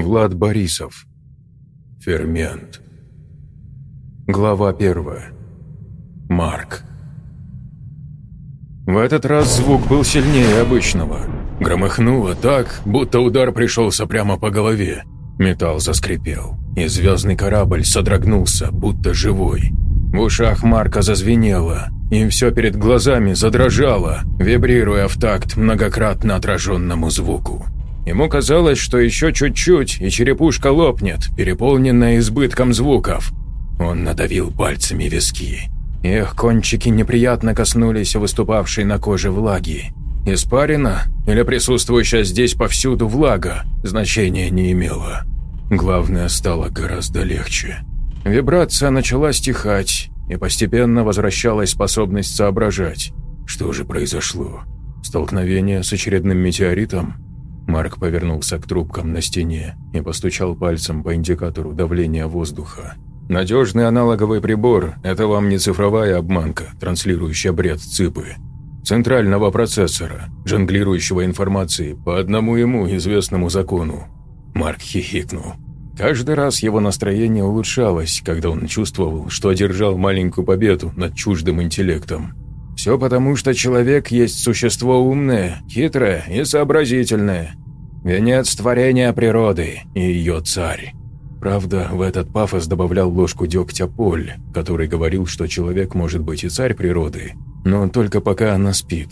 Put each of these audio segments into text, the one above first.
Влад Борисов. Фермент. Глава первая. Марк. В этот раз звук был сильнее обычного. Громыхнуло так, будто удар пришелся прямо по голове. Металл заскрипел, и звездный корабль содрогнулся, будто живой. В ушах Марка зазвенело, и все перед глазами задрожало, вибрируя в такт многократно отраженному звуку. Ему казалось, что еще чуть-чуть, и черепушка лопнет, переполненная избытком звуков. Он надавил пальцами виски. Их кончики неприятно коснулись выступавшей на коже влаги. Испарина или присутствующая здесь повсюду влага значения не имела. Главное, стало гораздо легче. Вибрация начала стихать, и постепенно возвращалась способность соображать. Что же произошло? Столкновение с очередным метеоритом? Марк повернулся к трубкам на стене и постучал пальцем по индикатору давления воздуха. Надежный аналоговый прибор – это вам не цифровая обманка, транслирующая бред ЦИПы. Центрального процессора, жонглирующего информацией по одному ему известному закону. Марк хихикнул. Каждый раз его настроение улучшалось, когда он чувствовал, что одержал маленькую победу над чуждым интеллектом. Все потому, что человек есть существо умное, хитрое и сообразительное. Венец творения природы и ее царь. Правда, в этот пафос добавлял ложку дегтя Поль, который говорил, что человек может быть и царь природы, но только пока она спит.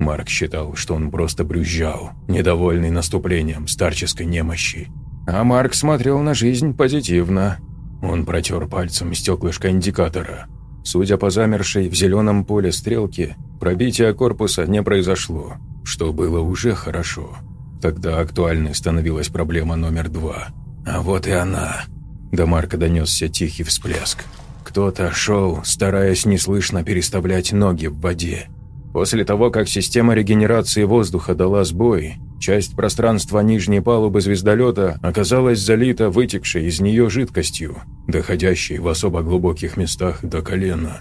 Марк считал, что он просто брюзжал, недовольный наступлением старческой немощи. А Марк смотрел на жизнь позитивно. Он протер пальцем стеклышко индикатора. Судя по замершей в зеленом поле стрелке, пробития корпуса не произошло, что было уже хорошо. Тогда актуальной становилась проблема номер два. А вот и она. До Марка донесся тихий всплеск. Кто-то шел, стараясь неслышно переставлять ноги в воде. После того, как система регенерации воздуха дала сбой, Часть пространства нижней палубы звездолета оказалась залита вытекшей из нее жидкостью, доходящей в особо глубоких местах до колена.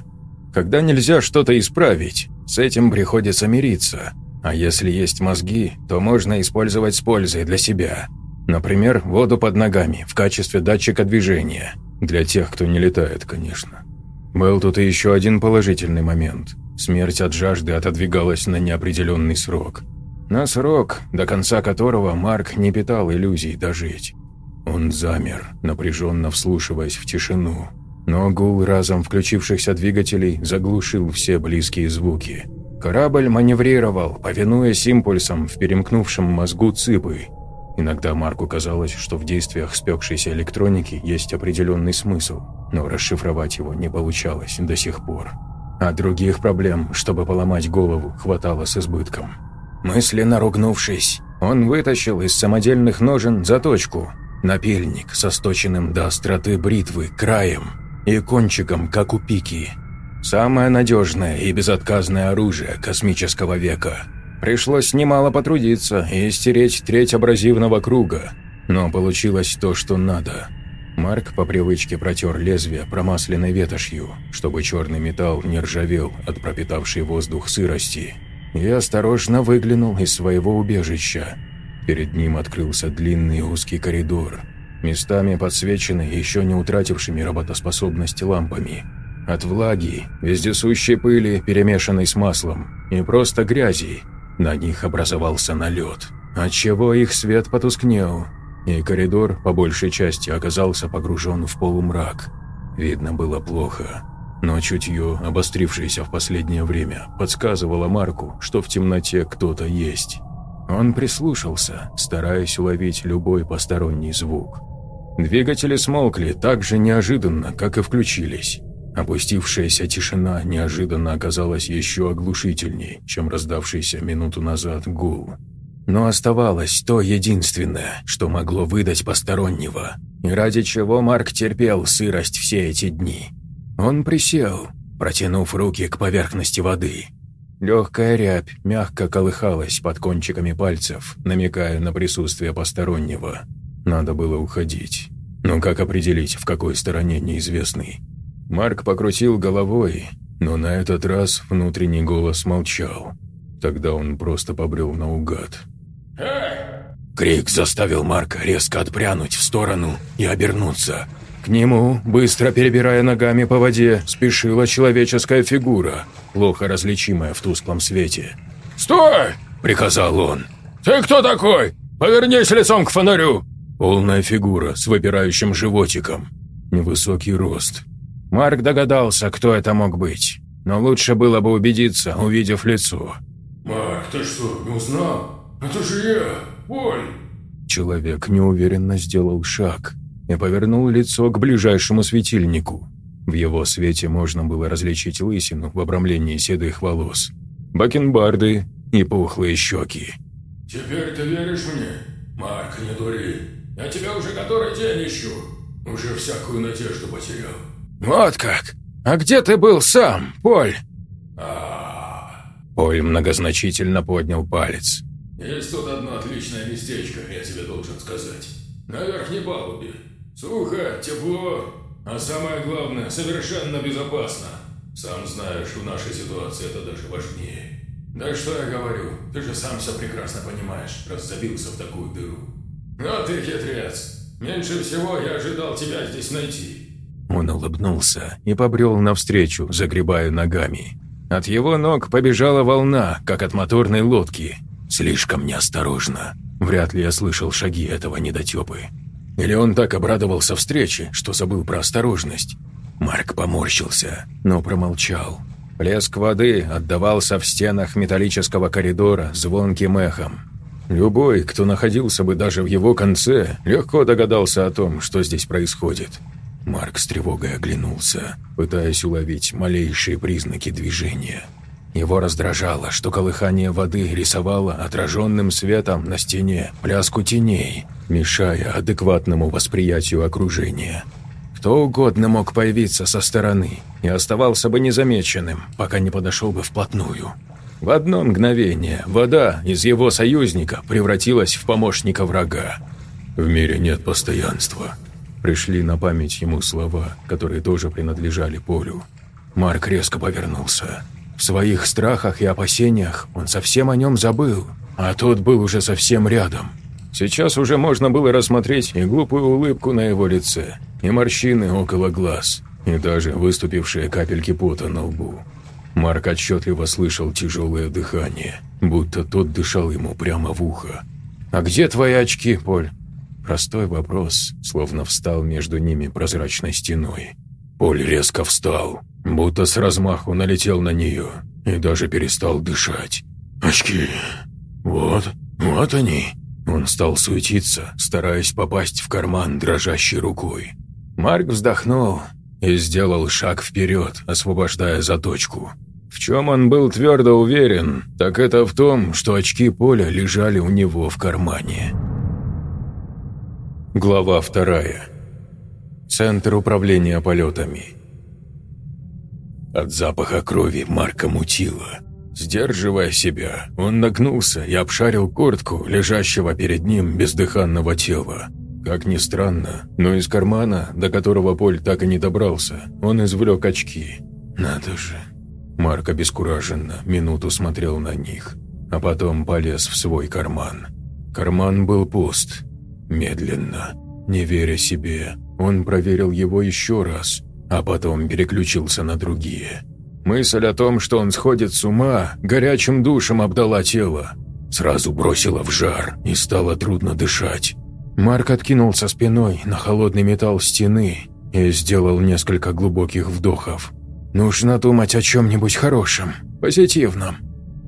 Когда нельзя что-то исправить, с этим приходится мириться. А если есть мозги, то можно использовать с пользой для себя. Например, воду под ногами в качестве датчика движения. Для тех, кто не летает, конечно. Был тут и еще один положительный момент. Смерть от жажды отодвигалась на неопределенный срок – на срок, до конца которого Марк не питал иллюзий дожить. Он замер, напряженно вслушиваясь в тишину. Но гул разом включившихся двигателей заглушил все близкие звуки. Корабль маневрировал, повинуясь импульсам в перемкнувшем мозгу цыпы. Иногда Марку казалось, что в действиях спекшейся электроники есть определенный смысл, но расшифровать его не получалось до сих пор. А других проблем, чтобы поломать голову, хватало с избытком. Мысленно ругнувшись, он вытащил из самодельных ножен заточку, напильник со сточенным до остроты бритвы краем и кончиком, как у пики. Самое надежное и безотказное оружие космического века. Пришлось немало потрудиться и стереть треть абразивного круга, но получилось то, что надо. Марк по привычке протер лезвие промасленной ветошью, чтобы черный металл не ржавел от пропитавшей воздух сырости я осторожно выглянул из своего убежища. Перед ним открылся длинный узкий коридор, местами подсвеченный еще не утратившими работоспособность лампами. От влаги, вездесущей пыли, перемешанной с маслом, и просто грязи, на них образовался налет, отчего их свет потускнел, и коридор по большей части оказался погружен в полумрак. Видно было плохо но чутье, обострившееся в последнее время, подсказывало Марку, что в темноте кто-то есть. Он прислушался, стараясь уловить любой посторонний звук. Двигатели смолкли так же неожиданно, как и включились. Опустившаяся тишина неожиданно оказалась еще оглушительней, чем раздавшийся минуту назад гул. Но оставалось то единственное, что могло выдать постороннего, и ради чего Марк терпел сырость все эти дни – он присел, протянув руки к поверхности воды. Легкая рябь мягко колыхалась под кончиками пальцев, намекая на присутствие постороннего. Надо было уходить. Но как определить, в какой стороне неизвестный? Марк покрутил головой, но на этот раз внутренний голос молчал. Тогда он просто побрел наугад. «Эй, Крик заставил Марка резко отпрянуть в сторону и обернуться. К нему, быстро перебирая ногами по воде, спешила человеческая фигура, плохо различимая в тусклом свете. «Стой!» – приказал он. «Ты кто такой? Повернись лицом к фонарю!» Полная фигура с выпирающим животиком. Невысокий рост. Марк догадался, кто это мог быть, но лучше было бы убедиться, увидев лицо. «Марк, ты что, не узнал? Это же я, Поль!» Человек неуверенно сделал шаг – и повернул лицо к ближайшему светильнику. В его свете можно было различить лысину в обрамлении седых волос, бакенбарды и пухлые щеки. «Теперь ты веришь мне? Марк, не дури. Я тебя уже который день ищу. Уже всякую надежду потерял». «Вот как? А где ты был сам, Поль?» а Поль многозначительно поднял палец. «Есть тут одно отличное местечко, я тебе должен сказать. На верхней палубе. Сухо, тепло, а самое главное, совершенно безопасно. Сам знаешь, в нашей ситуации это даже важнее. Да что я говорю, ты же сам все прекрасно понимаешь, раз забился в такую дыру. Но ты хитрец. Меньше всего я ожидал тебя здесь найти. Он улыбнулся и побрел навстречу, загребая ногами. От его ног побежала волна, как от моторной лодки. Слишком неосторожно. Вряд ли я слышал шаги этого недотепы. Или он так обрадовался встрече, что забыл про осторожность? Марк поморщился, но промолчал. Плеск воды отдавался в стенах металлического коридора звонким эхом. Любой, кто находился бы даже в его конце, легко догадался о том, что здесь происходит. Марк с тревогой оглянулся, пытаясь уловить малейшие признаки движения. Его раздражало, что колыхание воды рисовало отраженным светом на стене пляску теней, мешая адекватному восприятию окружения. Кто угодно мог появиться со стороны и оставался бы незамеченным, пока не подошел бы вплотную. В одно мгновение вода из его союзника превратилась в помощника врага. «В мире нет постоянства», Пришли на память ему слова, которые тоже принадлежали Полю. Марк резко повернулся. В своих страхах и опасениях он совсем о нем забыл, а тот был уже совсем рядом. Сейчас уже можно было рассмотреть и глупую улыбку на его лице, и морщины около глаз, и даже выступившие капельки пота на лбу. Марк отчетливо слышал тяжелое дыхание, будто тот дышал ему прямо в ухо. «А где твои очки, Поль?» Простой вопрос, словно встал между ними прозрачной стеной. Поль резко встал, будто с размаху налетел на нее и даже перестал дышать. «Очки! Вот, вот они!» Он стал суетиться, стараясь попасть в карман дрожащей рукой. Марк вздохнул и сделал шаг вперед, освобождая заточку. В чем он был твердо уверен, так это в том, что очки Поля лежали у него в кармане. Глава вторая. Центр управления полетами. От запаха крови Марка мутило. Сдерживая себя, он нагнулся и обшарил куртку, лежащего перед ним бездыханного тела. Как ни странно, но из кармана, до которого Поль так и не добрался, он извлек очки. «Надо же!» Марк обескураженно минуту смотрел на них, а потом полез в свой карман. Карман был пуст. Медленно, не веря себе, он проверил его еще раз, а потом переключился на другие. Мысль о том, что он сходит с ума, горячим душем обдала тело. Сразу бросила в жар и стало трудно дышать. Марк откинулся спиной на холодный металл стены и сделал несколько глубоких вдохов. «Нужно думать о чем-нибудь хорошем, позитивном».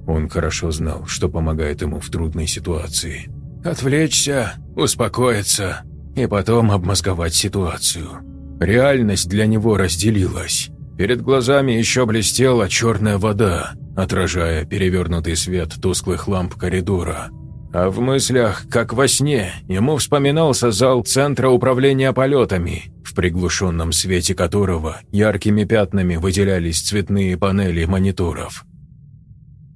Он хорошо знал, что помогает ему в трудной ситуации. Отвлечься, успокоиться и потом обмозговать ситуацию. Реальность для него разделилась. Перед глазами еще блестела черная вода, отражая перевернутый свет тусклых ламп коридора. А в мыслях, как во сне, ему вспоминался зал Центра управления полетами, в приглушенном свете которого яркими пятнами выделялись цветные панели мониторов.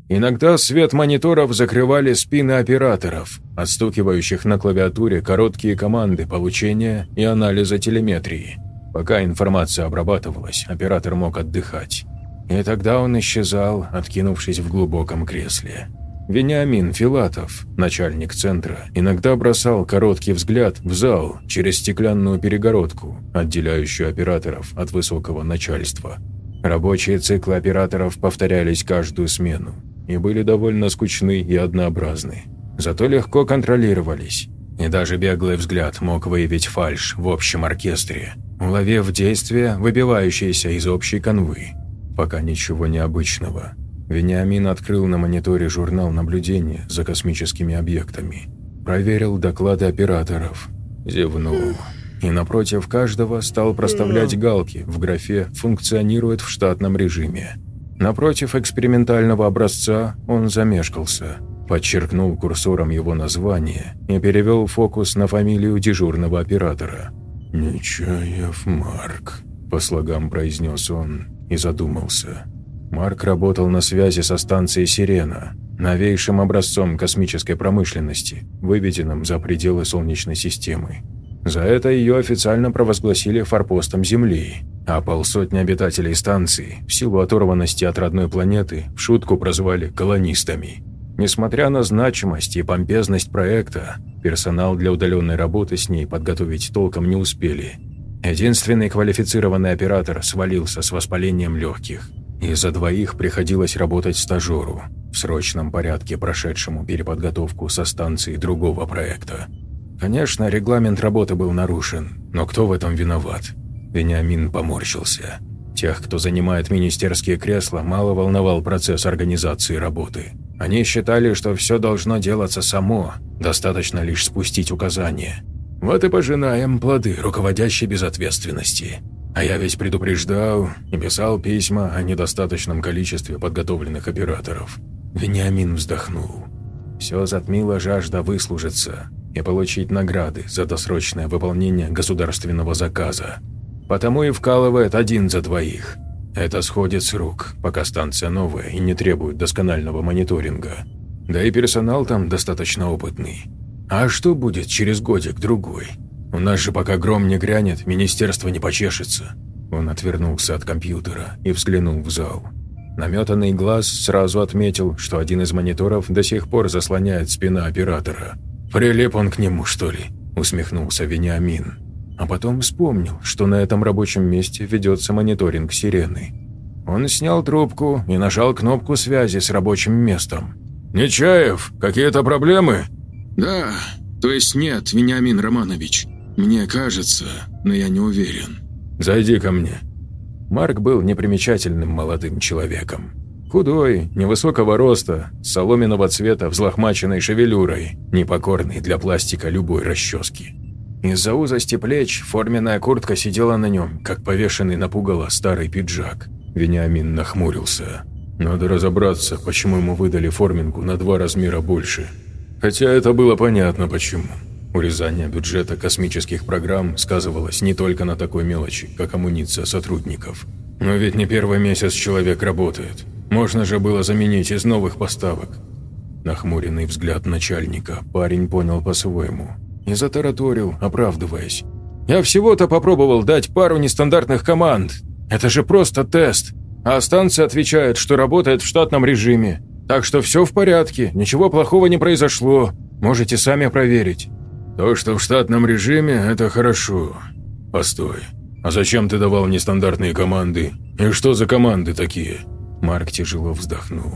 Иногда свет мониторов закрывали спины операторов, отстукивающих на клавиатуре короткие команды получения и анализа телеметрии. Пока информация обрабатывалась, оператор мог отдыхать. И тогда он исчезал, откинувшись в глубоком кресле. Вениамин Филатов, начальник центра, иногда бросал короткий взгляд в зал через стеклянную перегородку, отделяющую операторов от высокого начальства. Рабочие циклы операторов повторялись каждую смену и были довольно скучны и однообразны. Зато легко контролировались. И даже беглый взгляд мог выявить фальшь в общем оркестре, уловив действие, выбивающееся из общей канвы. Пока ничего необычного. Вениамин открыл на мониторе журнал наблюдения за космическими объектами. Проверил доклады операторов. Зевнул. И напротив каждого стал проставлять галки в графе «Функционирует в штатном режиме». Напротив экспериментального образца он замешкался, подчеркнул курсором его название и перевел фокус на фамилию дежурного оператора. «Нечаев Марк», – по слогам произнес он и задумался. Марк работал на связи со станцией «Сирена», новейшим образцом космической промышленности, выведенным за пределы Солнечной системы. За это ее официально провозгласили форпостом Земли, а полсотни обитателей станции, в силу оторванности от родной планеты, в шутку прозвали колонистами. Несмотря на значимость и помпезность проекта, персонал для удаленной работы с ней подготовить толком не успели. Единственный квалифицированный оператор свалился с воспалением легких – и за двоих приходилось работать стажеру, в срочном порядке прошедшему переподготовку со станции другого проекта. Конечно, регламент работы был нарушен, но кто в этом виноват? Вениамин поморщился. Тех, кто занимает министерские кресла, мало волновал процесс организации работы. Они считали, что все должно делаться само, достаточно лишь спустить указания. Вот и пожинаем плоды руководящей безответственности. А я ведь предупреждал и писал письма о недостаточном количестве подготовленных операторов. Вениамин вздохнул. Все затмило жажда выслужиться и получить награды за досрочное выполнение государственного заказа. Потому и вкалывает один за двоих. Это сходит с рук, пока станция новая и не требует досконального мониторинга. Да и персонал там достаточно опытный. А что будет через годик-другой? У нас же пока гром не грянет, министерство не почешется». Он отвернулся от компьютера и взглянул в зал. Наметанный глаз сразу отметил, что один из мониторов до сих пор заслоняет спина оператора. «Прилип он к нему, что ли?» – усмехнулся Вениамин. А потом вспомнил, что на этом рабочем месте ведется мониторинг сирены. Он снял трубку и нажал кнопку связи с рабочим местом. «Нечаев, какие-то проблемы?» «Да, то есть нет, Вениамин Романович. «Мне кажется, но я не уверен». «Зайди ко мне». Марк был непримечательным молодым человеком. Худой, невысокого роста, соломенного цвета, взлохмаченной шевелюрой, непокорный для пластика любой расчески. Из-за узости плеч форменная куртка сидела на нем, как повешенный на пугало старый пиджак. Вениамин нахмурился. Надо разобраться, почему ему выдали форминку на два размера больше. Хотя это было понятно почему. Урезание бюджета космических программ сказывалось не только на такой мелочи, как амуниция сотрудников. Но ведь не первый месяц человек работает. Можно же было заменить из новых поставок. Нахмуренный взгляд начальника парень понял по-своему и затараторил, оправдываясь. «Я всего-то попробовал дать пару нестандартных команд. Это же просто тест. А станция отвечает, что работает в штатном режиме. Так что все в порядке, ничего плохого не произошло. Можете сами проверить». То, что в штатном режиме, это хорошо. Постой. А зачем ты давал нестандартные команды? И что за команды такие? Марк тяжело вздохнул.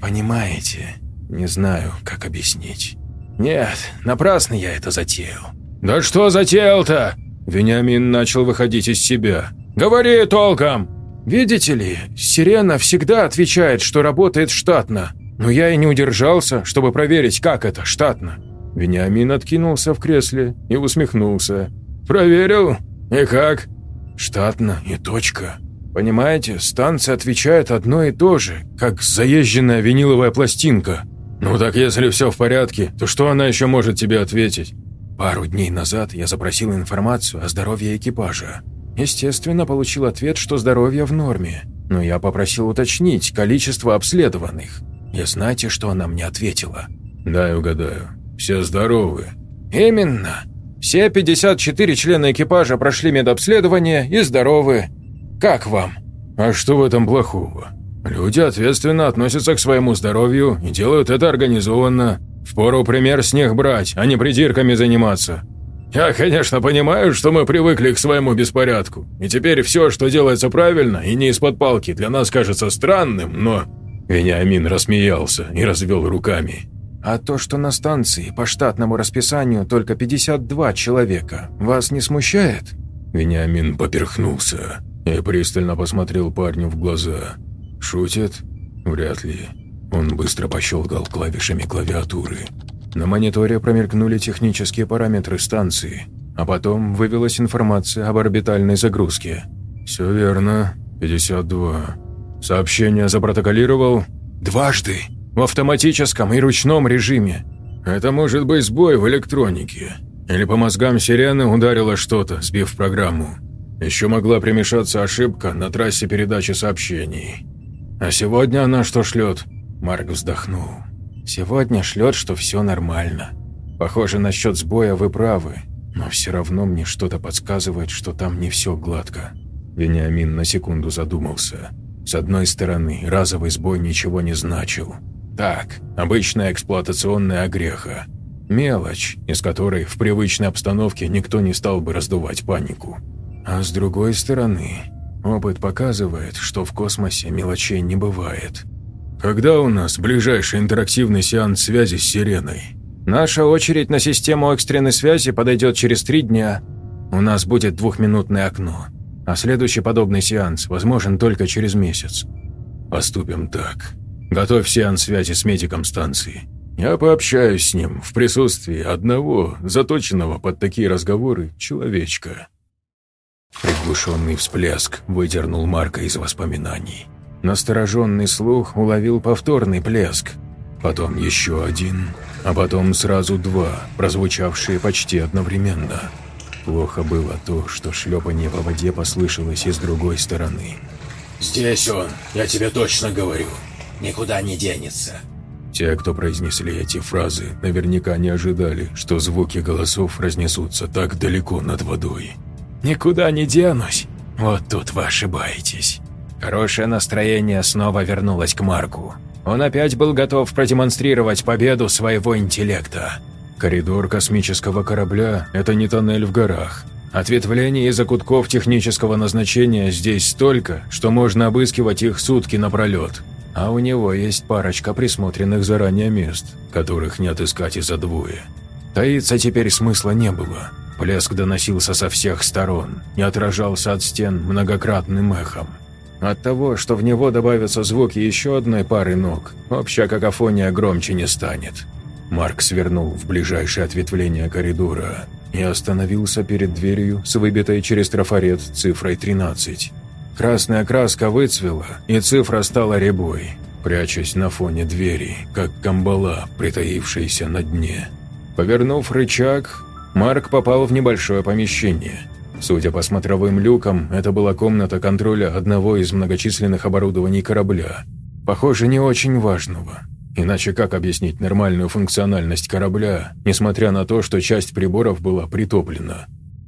Понимаете, не знаю, как объяснить. Нет, напрасно я это затеял. Да что затеял-то? Вениамин начал выходить из себя. Говори толком! Видите ли, Сирена всегда отвечает, что работает штатно. Но я и не удержался, чтобы проверить, как это штатно. Вениамин откинулся в кресле и усмехнулся. «Проверил? И как?» «Штатно и точка. Понимаете, станция отвечает одно и то же, как заезженная виниловая пластинка». «Ну так если все в порядке, то что она еще может тебе ответить?» Пару дней назад я запросил информацию о здоровье экипажа. Естественно, получил ответ, что здоровье в норме. Но я попросил уточнить количество обследованных. И знаете, что она мне ответила? «Дай угадаю. Все здоровы?» «Именно. Все 54 члена экипажа прошли медобследование и здоровы. Как вам?» «А что в этом плохого? Люди ответственно относятся к своему здоровью и делают это организованно. Впору пример с них брать, а не придирками заниматься. Я, конечно, понимаю, что мы привыкли к своему беспорядку, и теперь все, что делается правильно и не из-под палки, для нас кажется странным, но...» Вениамин рассмеялся и развел руками. «А то, что на станции по штатному расписанию только 52 человека, вас не смущает?» Вениамин поперхнулся и пристально посмотрел парню в глаза. «Шутит? Вряд ли». Он быстро пощелкал клавишами клавиатуры. На мониторе промелькнули технические параметры станции, а потом вывелась информация об орбитальной загрузке. «Все верно. 52. Сообщение запротоколировал?» «Дважды. В автоматическом и ручном режиме. Это может быть сбой в электронике. Или по мозгам сирены ударило что-то, сбив программу. Еще могла примешаться ошибка на трассе передачи сообщений. А сегодня она что шлет?» Марк вздохнул. «Сегодня шлет, что все нормально. Похоже, насчет сбоя вы правы, но все равно мне что-то подсказывает, что там не все гладко». Вениамин на секунду задумался. С одной стороны, разовый сбой ничего не значил. Так, обычная эксплуатационная огреха. Мелочь, из которой в привычной обстановке никто не стал бы раздувать панику. А с другой стороны, опыт показывает, что в космосе мелочей не бывает. Когда у нас ближайший интерактивный сеанс связи с Сиреной? Наша очередь на систему экстренной связи подойдет через три дня. У нас будет двухминутное окно, а следующий подобный сеанс возможен только через месяц. Поступим так. Готовь сеанс связи с медиком станции. Я пообщаюсь с ним в присутствии одного, заточенного под такие разговоры, человечка. Приглушенный всплеск выдернул Марка из воспоминаний. Настороженный слух уловил повторный плеск, потом еще один, а потом сразу два, прозвучавшие почти одновременно. Плохо было то, что шлепанье по воде послышалось из другой стороны. «Здесь он, я тебе точно говорю. Никуда не денется». Те, кто произнесли эти фразы, наверняка не ожидали, что звуки голосов разнесутся так далеко над водой. «Никуда не денусь. Вот тут вы ошибаетесь». Хорошее настроение снова вернулось к Марку. Он опять был готов продемонстрировать победу своего интеллекта. Коридор космического корабля – это не тоннель в горах. Ответвлений и закутков технического назначения здесь столько, что можно обыскивать их сутки напролет. А у него есть парочка присмотренных заранее мест, которых не отыскать и за двое. Таиться теперь смысла не было. Плеск доносился со всех сторон и отражался от стен многократным эхом. От того, что в него добавятся звуки еще одной пары ног, общая какофония громче не станет. Марк свернул в ближайшее ответвление коридора и остановился перед дверью с выбитой через трафарет цифрой 13. Красная краска выцвела, и цифра стала рябой, прячась на фоне двери, как камбала, притаившаяся на дне. Повернув рычаг, Марк попал в небольшое помещение – Судя по смотровым люкам, это была комната контроля одного из многочисленных оборудований корабля. Похоже, не очень важного. Иначе как объяснить нормальную функциональность корабля, несмотря на то, что часть приборов была притоплена?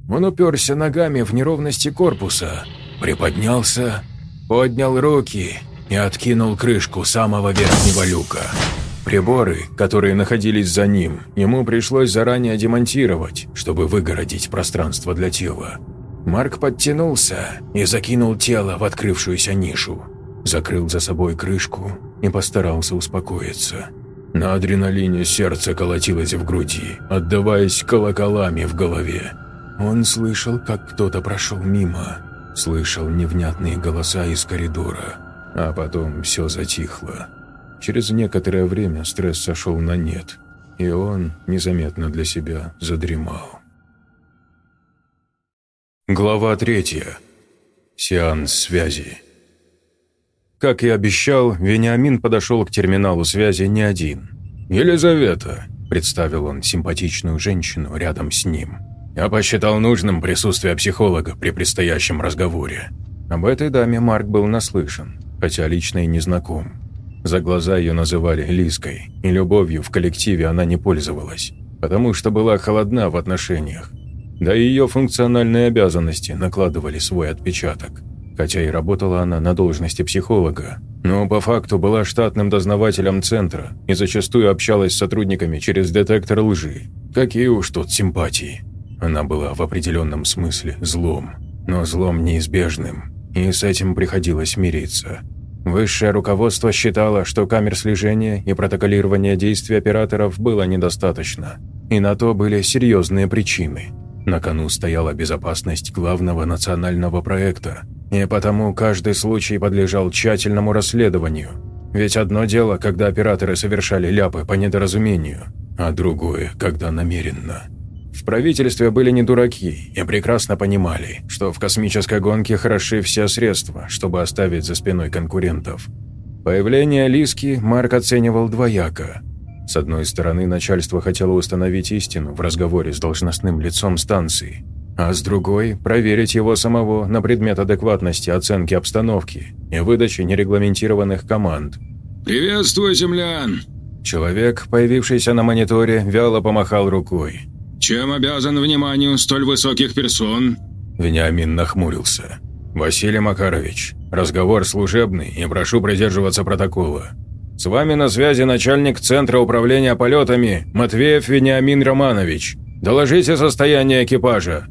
Он уперся ногами в неровности корпуса, приподнялся, поднял руки и откинул крышку самого верхнего люка. Приборы, которые находились за ним, ему пришлось заранее демонтировать, чтобы выгородить пространство для тела. Марк подтянулся и закинул тело в открывшуюся нишу, закрыл за собой крышку и постарался успокоиться. На адреналине сердце колотилось в груди, отдаваясь колоколами в голове. Он слышал, как кто-то прошел мимо, слышал невнятные голоса из коридора, а потом все затихло. Через некоторое время стресс сошел на нет, и он, незаметно для себя, задремал. Глава третья. Сеанс связи. Как и обещал, Вениамин подошел к терминалу связи не один. «Елизавета», – представил он симпатичную женщину рядом с ним. «Я посчитал нужным присутствие психолога при предстоящем разговоре». Об этой даме Марк был наслышан, хотя лично и не знаком. За глаза ее называли Лиской, и любовью в коллективе она не пользовалась, потому что была холодна в отношениях. Да и ее функциональные обязанности накладывали свой отпечаток. Хотя и работала она на должности психолога, но по факту была штатным дознавателем центра и зачастую общалась с сотрудниками через детектор лжи. Какие уж тут симпатии. Она была в определенном смысле злом, но злом неизбежным, и с этим приходилось мириться. Высшее руководство считало, что камер слежения и протоколирования действий операторов было недостаточно, и на то были серьезные причины. На кону стояла безопасность главного национального проекта, и потому каждый случай подлежал тщательному расследованию. Ведь одно дело, когда операторы совершали ляпы по недоразумению, а другое, когда намеренно. В правительстве были не дураки и прекрасно понимали, что в космической гонке хороши все средства, чтобы оставить за спиной конкурентов. Появление Лиски Марк оценивал двояко. С одной стороны, начальство хотело установить истину в разговоре с должностным лицом станции, а с другой – проверить его самого на предмет адекватности оценки обстановки и выдачи нерегламентированных команд. «Приветствую, землян!» Человек, появившийся на мониторе, вяло помахал рукой. «Чем обязан вниманию столь высоких персон?» Вениамин нахмурился. «Василий Макарович, разговор служебный и прошу придерживаться протокола. С вами на связи начальник Центра управления полетами Матвеев Вениамин Романович. Доложите состояние экипажа».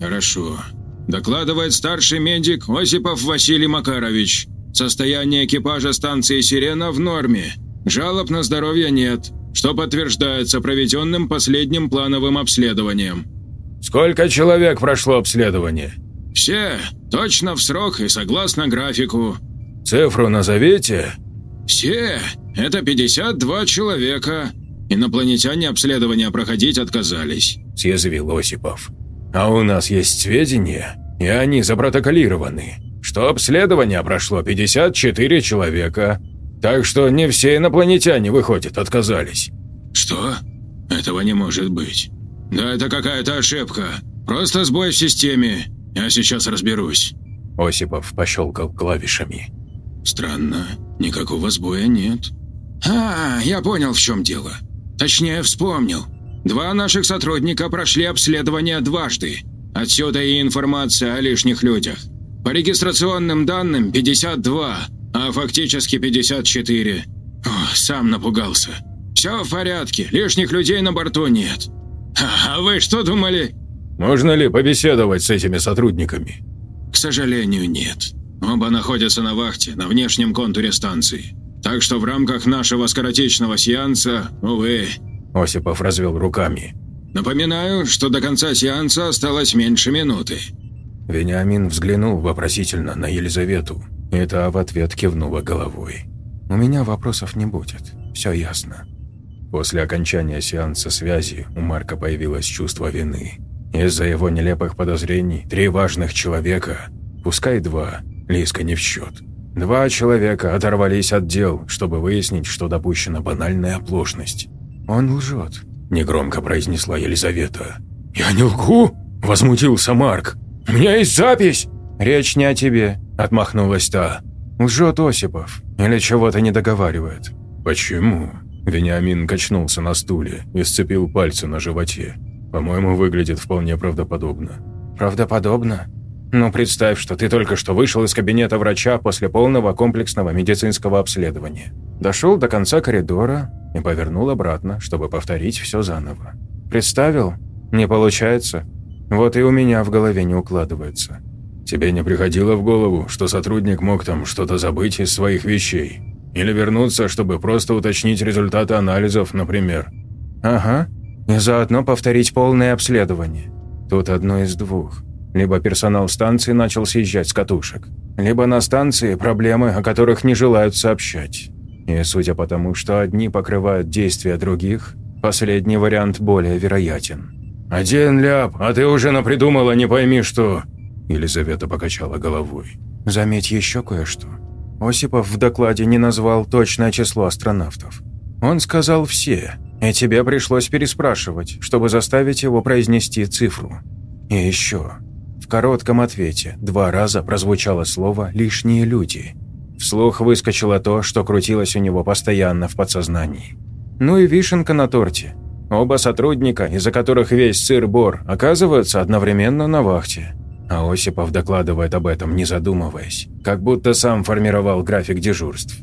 «Хорошо. Докладывает старший медик Осипов Василий Макарович. Состояние экипажа станции «Сирена» в норме. Жалоб на здоровье нет, что подтверждается проведенным последним плановым обследованием». «Сколько человек прошло обследование?» «Все. Точно в срок и согласно графику». «Цифру назовите?» «Все. Это 52 человека. Инопланетяне обследования проходить отказались», – съязвил Осипов. «А у нас есть сведения, и они запротоколированы, что обследование прошло 54 человека, так что не все инопланетяне, выходят отказались». «Что? Этого не может быть. Да это какая-то ошибка. Просто сбой в системе. Я сейчас разберусь». Осипов пощелкал клавишами. «Странно. Никакого сбоя нет». «А, я понял, в чем дело. Точнее, вспомнил. Два наших сотрудника прошли обследование дважды. Отсюда и информация о лишних людях. По регистрационным данным 52, а фактически 54. О, сам напугался. Все в порядке, лишних людей на борту нет. А, а вы что думали? Можно ли побеседовать с этими сотрудниками? К сожалению, нет. Оба находятся на вахте на внешнем контуре станции. Так что в рамках нашего скоротечного сеанса, увы...» Осипов развел руками. «Напоминаю, что до конца сеанса осталось меньше минуты». Вениамин взглянул вопросительно на Елизавету, и та в ответ кивнула головой. «У меня вопросов не будет, все ясно». После окончания сеанса связи у Марка появилось чувство вины. Из-за его нелепых подозрений три важных человека, пускай два, Лиска не в счет, Два человека оторвались от дел, чтобы выяснить, что допущена банальная оплошность. «Он лжет», – негромко произнесла Елизавета. «Я не лгу!» – возмутился Марк. «У меня есть запись!» «Речь не о тебе», – отмахнулась та. «Лжет Осипов. Или чего-то не договаривает». «Почему?» Вениамин качнулся на стуле и сцепил пальцы на животе. «По-моему, выглядит вполне правдоподобно». «Правдоподобно? Ну, представь, что ты только что вышел из кабинета врача после полного комплексного медицинского обследования. Дошел до конца коридора и повернул обратно, чтобы повторить все заново. Представил? Не получается. Вот и у меня в голове не укладывается. Тебе не приходило в голову, что сотрудник мог там что-то забыть из своих вещей? Или вернуться, чтобы просто уточнить результаты анализов, например? Ага. И заодно повторить полное обследование. Тут одно из двух. Либо персонал станции начал съезжать с катушек, либо на станции проблемы, о которых не желают сообщать. И судя по тому, что одни покрывают действия других, последний вариант более вероятен. «Один ляп, а ты уже напридумала не пойми что!» Елизавета покачала головой. «Заметь еще кое-что. Осипов в докладе не назвал точное число астронавтов. Он сказал «все», и тебе пришлось переспрашивать, чтобы заставить его произнести цифру. И еще, в коротком ответе два раза прозвучало слово «лишние люди». Вслух выскочило то, что крутилось у него постоянно в подсознании. Ну и вишенка на торте. Оба сотрудника, из-за которых весь сыр-бор, оказываются одновременно на вахте. А Осипов докладывает об этом, не задумываясь, как будто сам формировал график дежурств.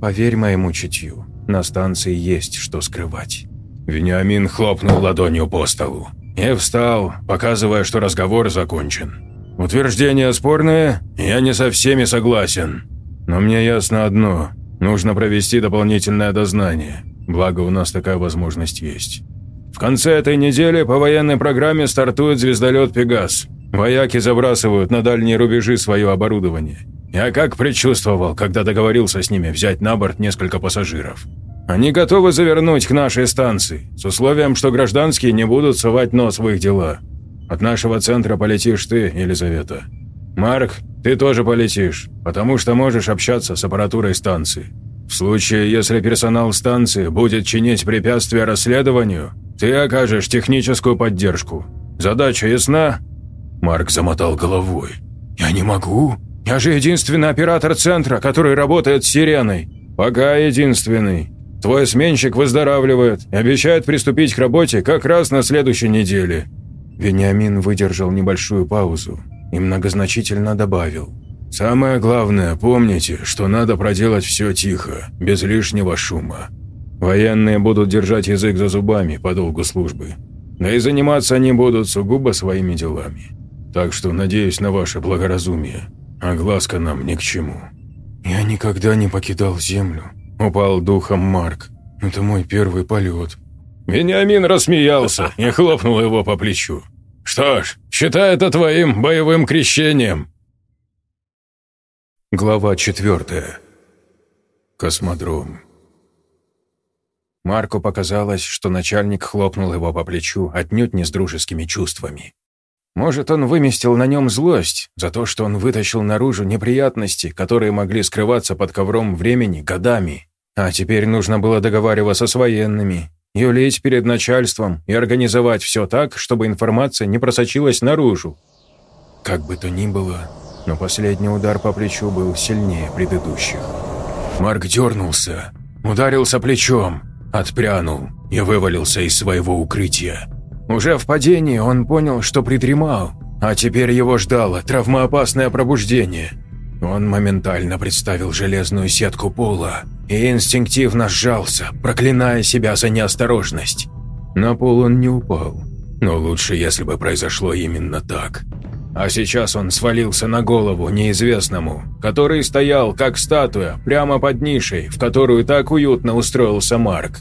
Поверь моему чутью, на станции есть что скрывать. Вениамин хлопнул ладонью по столу и встал, показывая, что разговор закончен. «Утверждение спорное, я не со всеми согласен. Но мне ясно одно – нужно провести дополнительное дознание, благо у нас такая возможность есть. В конце этой недели по военной программе стартует звездолет «Пегас». Вояки забрасывают на дальние рубежи свое оборудование. Я как предчувствовал, когда договорился с ними взять на борт несколько пассажиров. Они готовы завернуть к нашей станции, с условием, что гражданские не будут совать нос в их дела. От нашего центра полетишь ты, Елизавета. Марк, ты тоже полетишь, потому что можешь общаться с аппаратурой станции. В случае, если персонал станции будет чинить препятствия расследованию, ты окажешь техническую поддержку. Задача ясна?» Марк замотал головой. «Я не могу. Я же единственный оператор центра, который работает с сиреной. Пока единственный. Твой сменщик выздоравливает и обещает приступить к работе как раз на следующей неделе». Вениамин выдержал небольшую паузу и многозначительно добавил. «Самое главное, помните, что надо проделать все тихо, без лишнего шума. Военные будут держать язык за зубами по долгу службы. Да и заниматься они будут сугубо своими делами. Так что надеюсь на ваше благоразумие, а глазка нам ни к чему». «Я никогда не покидал землю», – упал духом Марк. «Это мой первый полет». Вениамин рассмеялся и хлопнул его по плечу. «Что ж, считай это твоим боевым крещением». Глава четвертая. Космодром. Марку показалось, что начальник хлопнул его по плечу отнюдь не с дружескими чувствами. Может, он выместил на нем злость за то, что он вытащил наружу неприятности, которые могли скрываться под ковром времени годами. А теперь нужно было договариваться с военными, юлить перед начальством и организовать все так, чтобы информация не просочилась наружу. Как бы то ни было, но последний удар по плечу был сильнее предыдущих. Марк дернулся, ударился плечом, отпрянул и вывалился из своего укрытия. Уже в падении он понял, что придремал, а теперь его ждало травмоопасное пробуждение. Он моментально представил железную сетку пола и инстинктивно сжался, проклиная себя за неосторожность. На пол он не упал, но лучше, если бы произошло именно так. А сейчас он свалился на голову неизвестному, который стоял, как статуя, прямо под нишей, в которую так уютно устроился Марк.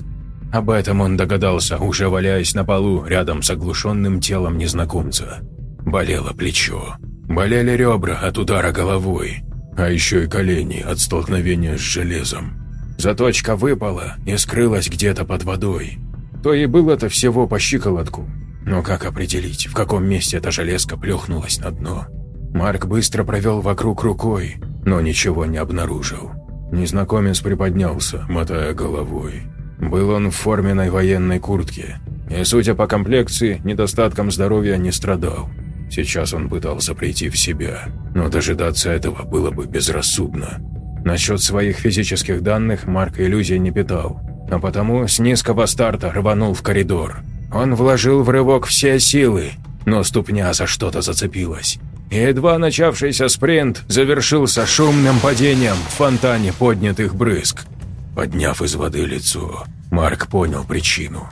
Об этом он догадался, уже валяясь на полу рядом с оглушенным телом незнакомца. Болело плечо. Болели ребра от удара головой, а еще и колени от столкновения с железом. Заточка выпала и скрылась где-то под водой. То и было-то всего по щиколотку, но как определить, в каком месте эта железка плюхнулась на дно? Марк быстро провел вокруг рукой, но ничего не обнаружил. Незнакомец приподнялся, мотая головой. Был он в форменной военной куртке, и, судя по комплекции, недостатком здоровья не страдал. Сейчас он пытался прийти в себя, но дожидаться этого было бы безрассудно. Насчет своих физических данных Марк иллюзий не питал, а потому с низкого старта рванул в коридор – он вложил в рывок все силы, но ступня за что-то зацепилась. И едва начавшийся спринт завершился шумным падением в фонтане поднятых брызг. Подняв из воды лицо, Марк понял причину.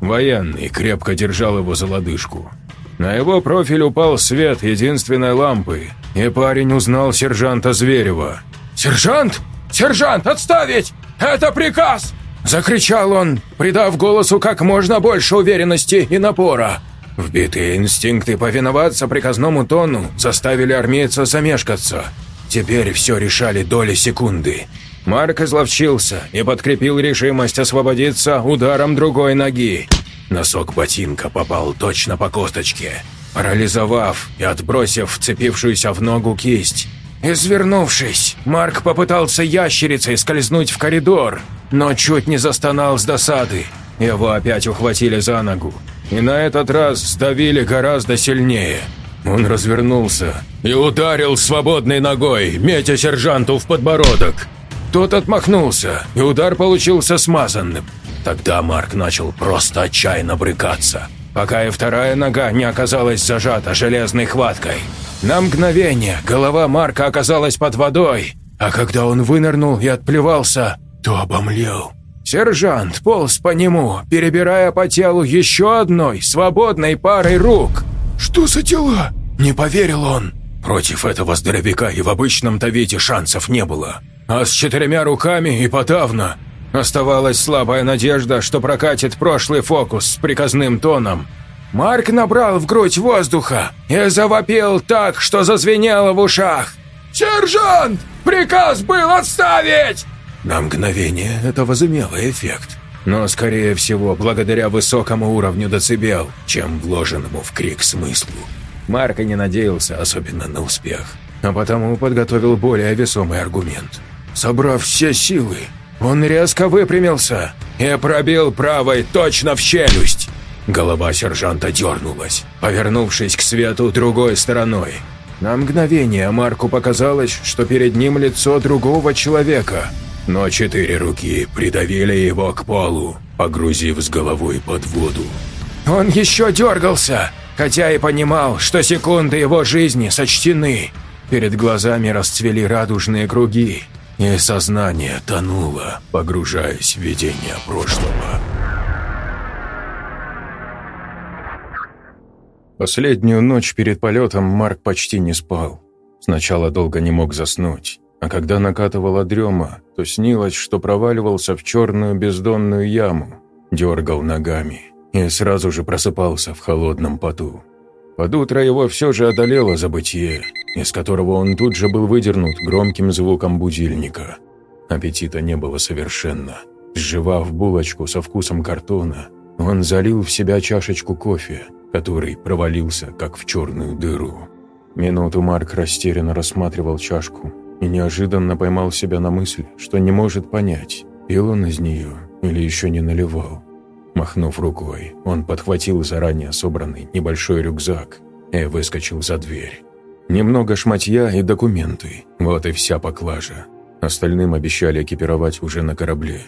Военный крепко держал его за лодыжку. На его профиль упал свет единственной лампы, и парень узнал сержанта Зверева. «Сержант! Сержант, отставить! Это приказ!» Закричал он, придав голосу как можно больше уверенности и напора. Вбитые инстинкты повиноваться приказному тону заставили армейца замешкаться. Теперь все решали доли секунды. Марк изловчился и подкрепил решимость освободиться ударом другой ноги. Носок ботинка попал точно по косточке, парализовав и отбросив вцепившуюся в ногу кисть. Извернувшись, Марк попытался ящерицей скользнуть в коридор, но чуть не застонал с досады. Его опять ухватили за ногу, и на этот раз сдавили гораздо сильнее. Он развернулся и ударил свободной ногой, метя сержанту в подбородок. Тот отмахнулся, и удар получился смазанным. Тогда Марк начал просто отчаянно брыкаться. пока и вторая нога не оказалась зажата железной хваткой. На мгновение голова Марка оказалась под водой, а когда он вынырнул и отплевался, то обомлел. Сержант полз по нему, перебирая по телу еще одной свободной парой рук. «Что за дела?» Не поверил он. Против этого здоровяка и в обычном-то виде шансов не было. А с четырьмя руками и подавно. Оставалась слабая надежда, что прокатит прошлый фокус с приказным тоном. Марк набрал в грудь воздуха и завопил так, что зазвенело в ушах. «Сержант! Приказ был отставить!» На мгновение это возымело эффект. Но, скорее всего, благодаря высокому уровню децибел, чем вложенному в крик смыслу. Марк не надеялся особенно на успех, а потому подготовил более весомый аргумент. Собрав все силы, он резко выпрямился и пробил правой точно в челюсть. Голова сержанта дернулась, повернувшись к свету другой стороной. На мгновение Марку показалось, что перед ним лицо другого человека, но четыре руки придавили его к полу, погрузив с головой под воду. Он еще дергался, хотя и понимал, что секунды его жизни сочтены. Перед глазами расцвели радужные круги, и сознание тонуло, погружаясь в видение прошлого. Последнюю ночь перед полетом Марк почти не спал. Сначала долго не мог заснуть, а когда накатывала дрема, то снилось, что проваливался в черную бездонную яму, дергал ногами и сразу же просыпался в холодном поту. Под утро его все же одолело забытие, из которого он тут же был выдернут громким звуком будильника. Аппетита не было совершенно. Сживав булочку со вкусом картона, он залил в себя чашечку кофе, который провалился, как в черную дыру. Минуту Марк растерянно рассматривал чашку и неожиданно поймал себя на мысль, что не может понять, пил он из нее или еще не наливал. Махнув рукой, он подхватил заранее собранный небольшой рюкзак и выскочил за дверь. Немного шматья и документы, вот и вся поклажа. Остальным обещали экипировать уже на корабле.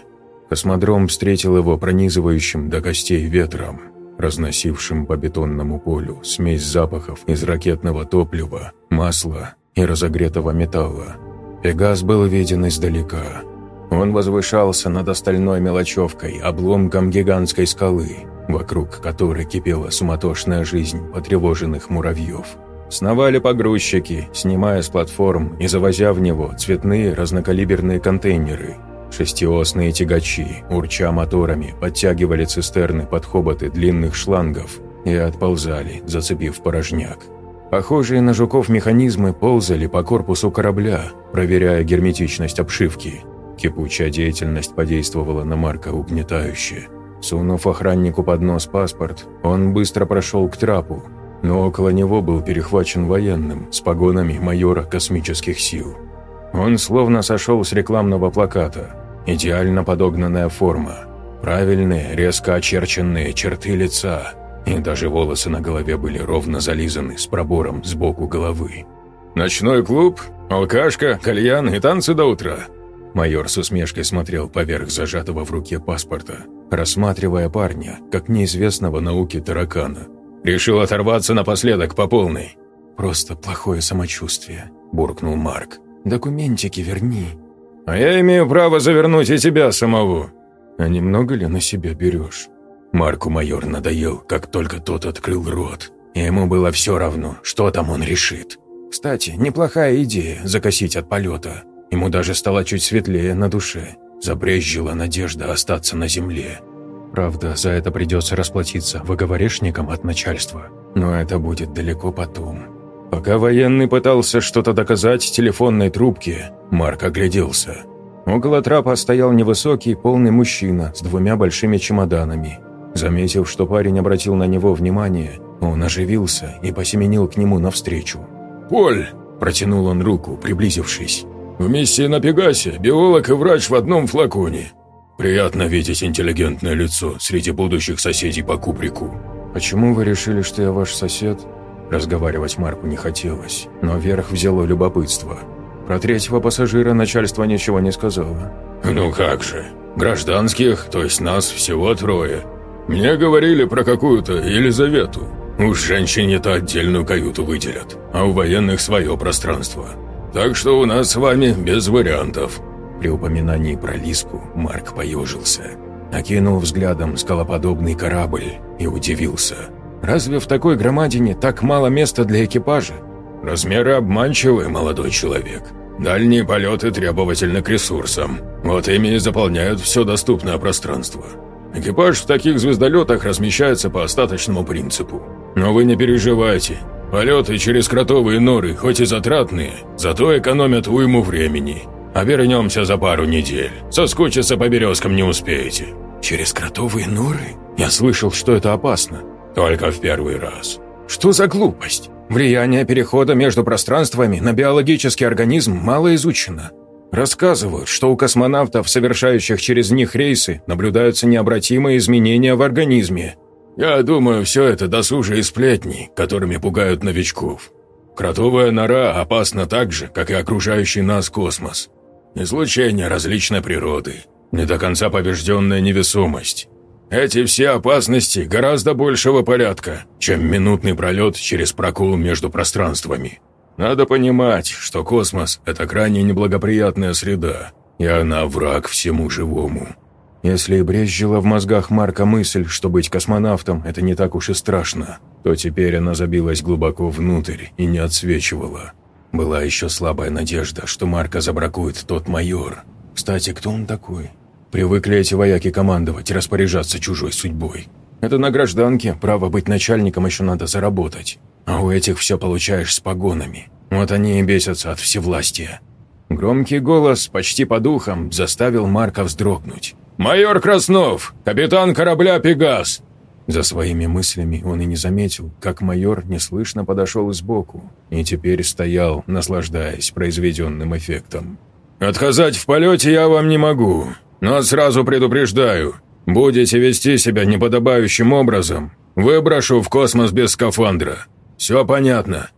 Космодром встретил его пронизывающим до костей ветром, разносившим по бетонному полю смесь запахов из ракетного топлива, масла и разогретого металла. Пегас был виден издалека – он возвышался над остальной мелочевкой, обломком гигантской скалы, вокруг которой кипела суматошная жизнь потревоженных муравьев. Сновали погрузчики, снимая с платформ и завозя в него цветные разнокалиберные контейнеры. Шестиосные тягачи, урча моторами, подтягивали цистерны под хоботы длинных шлангов и отползали, зацепив порожняк. Похожие на жуков механизмы ползали по корпусу корабля, проверяя герметичность обшивки – Кипучая деятельность подействовала на Марка угнетающе. Сунув охраннику под нос паспорт, он быстро прошел к трапу, но около него был перехвачен военным с погонами майора космических сил. Он словно сошел с рекламного плаката. Идеально подогнанная форма, правильные, резко очерченные черты лица, и даже волосы на голове были ровно зализаны с пробором сбоку головы. «Ночной клуб, алкашка, кальян и танцы до утра», Майор с усмешкой смотрел поверх зажатого в руке паспорта, рассматривая парня, как неизвестного науки таракана. «Решил оторваться напоследок по полной». «Просто плохое самочувствие», – буркнул Марк. «Документики верни». «А я имею право завернуть и тебя самого». «А немного ли на себя берешь?» Марку майор надоел, как только тот открыл рот. И ему было все равно, что там он решит. Кстати, неплохая идея – закосить от полета. Ему даже стало чуть светлее на душе. Забрезжила надежда остаться на земле. Правда, за это придется расплатиться выговорешникам от начальства. Но это будет далеко потом. Пока военный пытался что-то доказать телефонной трубке, Марк огляделся. Около трапа стоял невысокий, полный мужчина с двумя большими чемоданами. Заметив, что парень обратил на него внимание, он оживился и посеменил к нему навстречу. «Поль!» – протянул он руку, приблизившись. В миссии на Пегасе биолог и врач в одном флаконе. Приятно видеть интеллигентное лицо среди будущих соседей по кубрику. Почему вы решили, что я ваш сосед? Разговаривать Марку не хотелось, но вверх взяло любопытство. Про третьего пассажира начальство ничего не сказало. «Ну как же, гражданских, то есть нас всего трое. Мне говорили про какую-то Елизавету. Уж женщине-то отдельную каюту выделят, а у военных свое пространство. Так что у нас с вами без вариантов». При упоминании про Лиску Марк поежился. Окинул взглядом скалоподобный корабль и удивился. «Разве в такой громадине так мало места для экипажа?» «Размеры обманчивы, молодой человек. Дальние полеты требовательны к ресурсам. Вот ими и заполняют все доступное пространство. Экипаж в таких звездолетах размещается по остаточному принципу. Но вы не переживайте. Полеты через кротовые норы, хоть и затратные, зато экономят уйму времени. А вернемся за пару недель. Соскучиться по березкам не успеете». «Через кротовые норы? Я слышал, что это опасно». «Только в первый раз». «Что за глупость? Влияние перехода между пространствами на биологический организм мало изучено. Рассказывают, что у космонавтов, совершающих через них рейсы, наблюдаются необратимые изменения в организме. Я думаю, все это досужие сплетни, которыми пугают новичков. Кротовая нора опасна так же, как и окружающий нас космос. Излучение различной природы, не до конца побежденная невесомость. Эти все опасности гораздо большего порядка, чем минутный пролет через прокол между пространствами. Надо понимать, что космос – это крайне неблагоприятная среда, и она враг всему живому. Если и брезжила в мозгах Марка мысль, что быть космонавтом – это не так уж и страшно, то теперь она забилась глубоко внутрь и не отсвечивала. Была еще слабая надежда, что Марка забракует тот майор. Кстати, кто он такой? Привыкли эти вояки командовать, распоряжаться чужой судьбой. Это на гражданке, право быть начальником еще надо заработать. А у этих все получаешь с погонами. Вот они и бесятся от всевластия. Громкий голос, почти по духам, заставил Марка вздрогнуть. «Майор Краснов! Капитан корабля «Пегас!» За своими мыслями он и не заметил, как майор неслышно подошел сбоку и теперь стоял, наслаждаясь произведенным эффектом. «Отказать в полете я вам не могу, но сразу предупреждаю, будете вести себя неподобающим образом, выброшу в космос без скафандра. Все понятно?»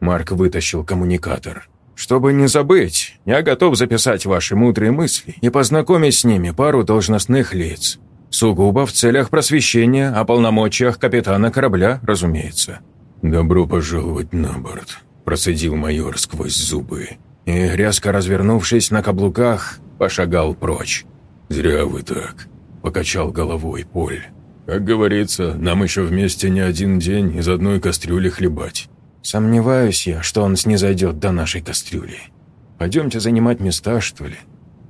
Марк вытащил коммуникатор. «Чтобы не забыть, я готов записать ваши мудрые мысли и познакомить с ними пару должностных лиц. Сугубо в целях просвещения о полномочиях капитана корабля, разумеется». «Добро пожаловать на борт», – процедил майор сквозь зубы. И, резко развернувшись на каблуках, пошагал прочь. «Зря вы так», – покачал головой Поль. «Как говорится, нам еще вместе не один день из одной кастрюли хлебать». Сомневаюсь я, что он снизойдет до нашей кастрюли. Пойдемте занимать места, что ли?»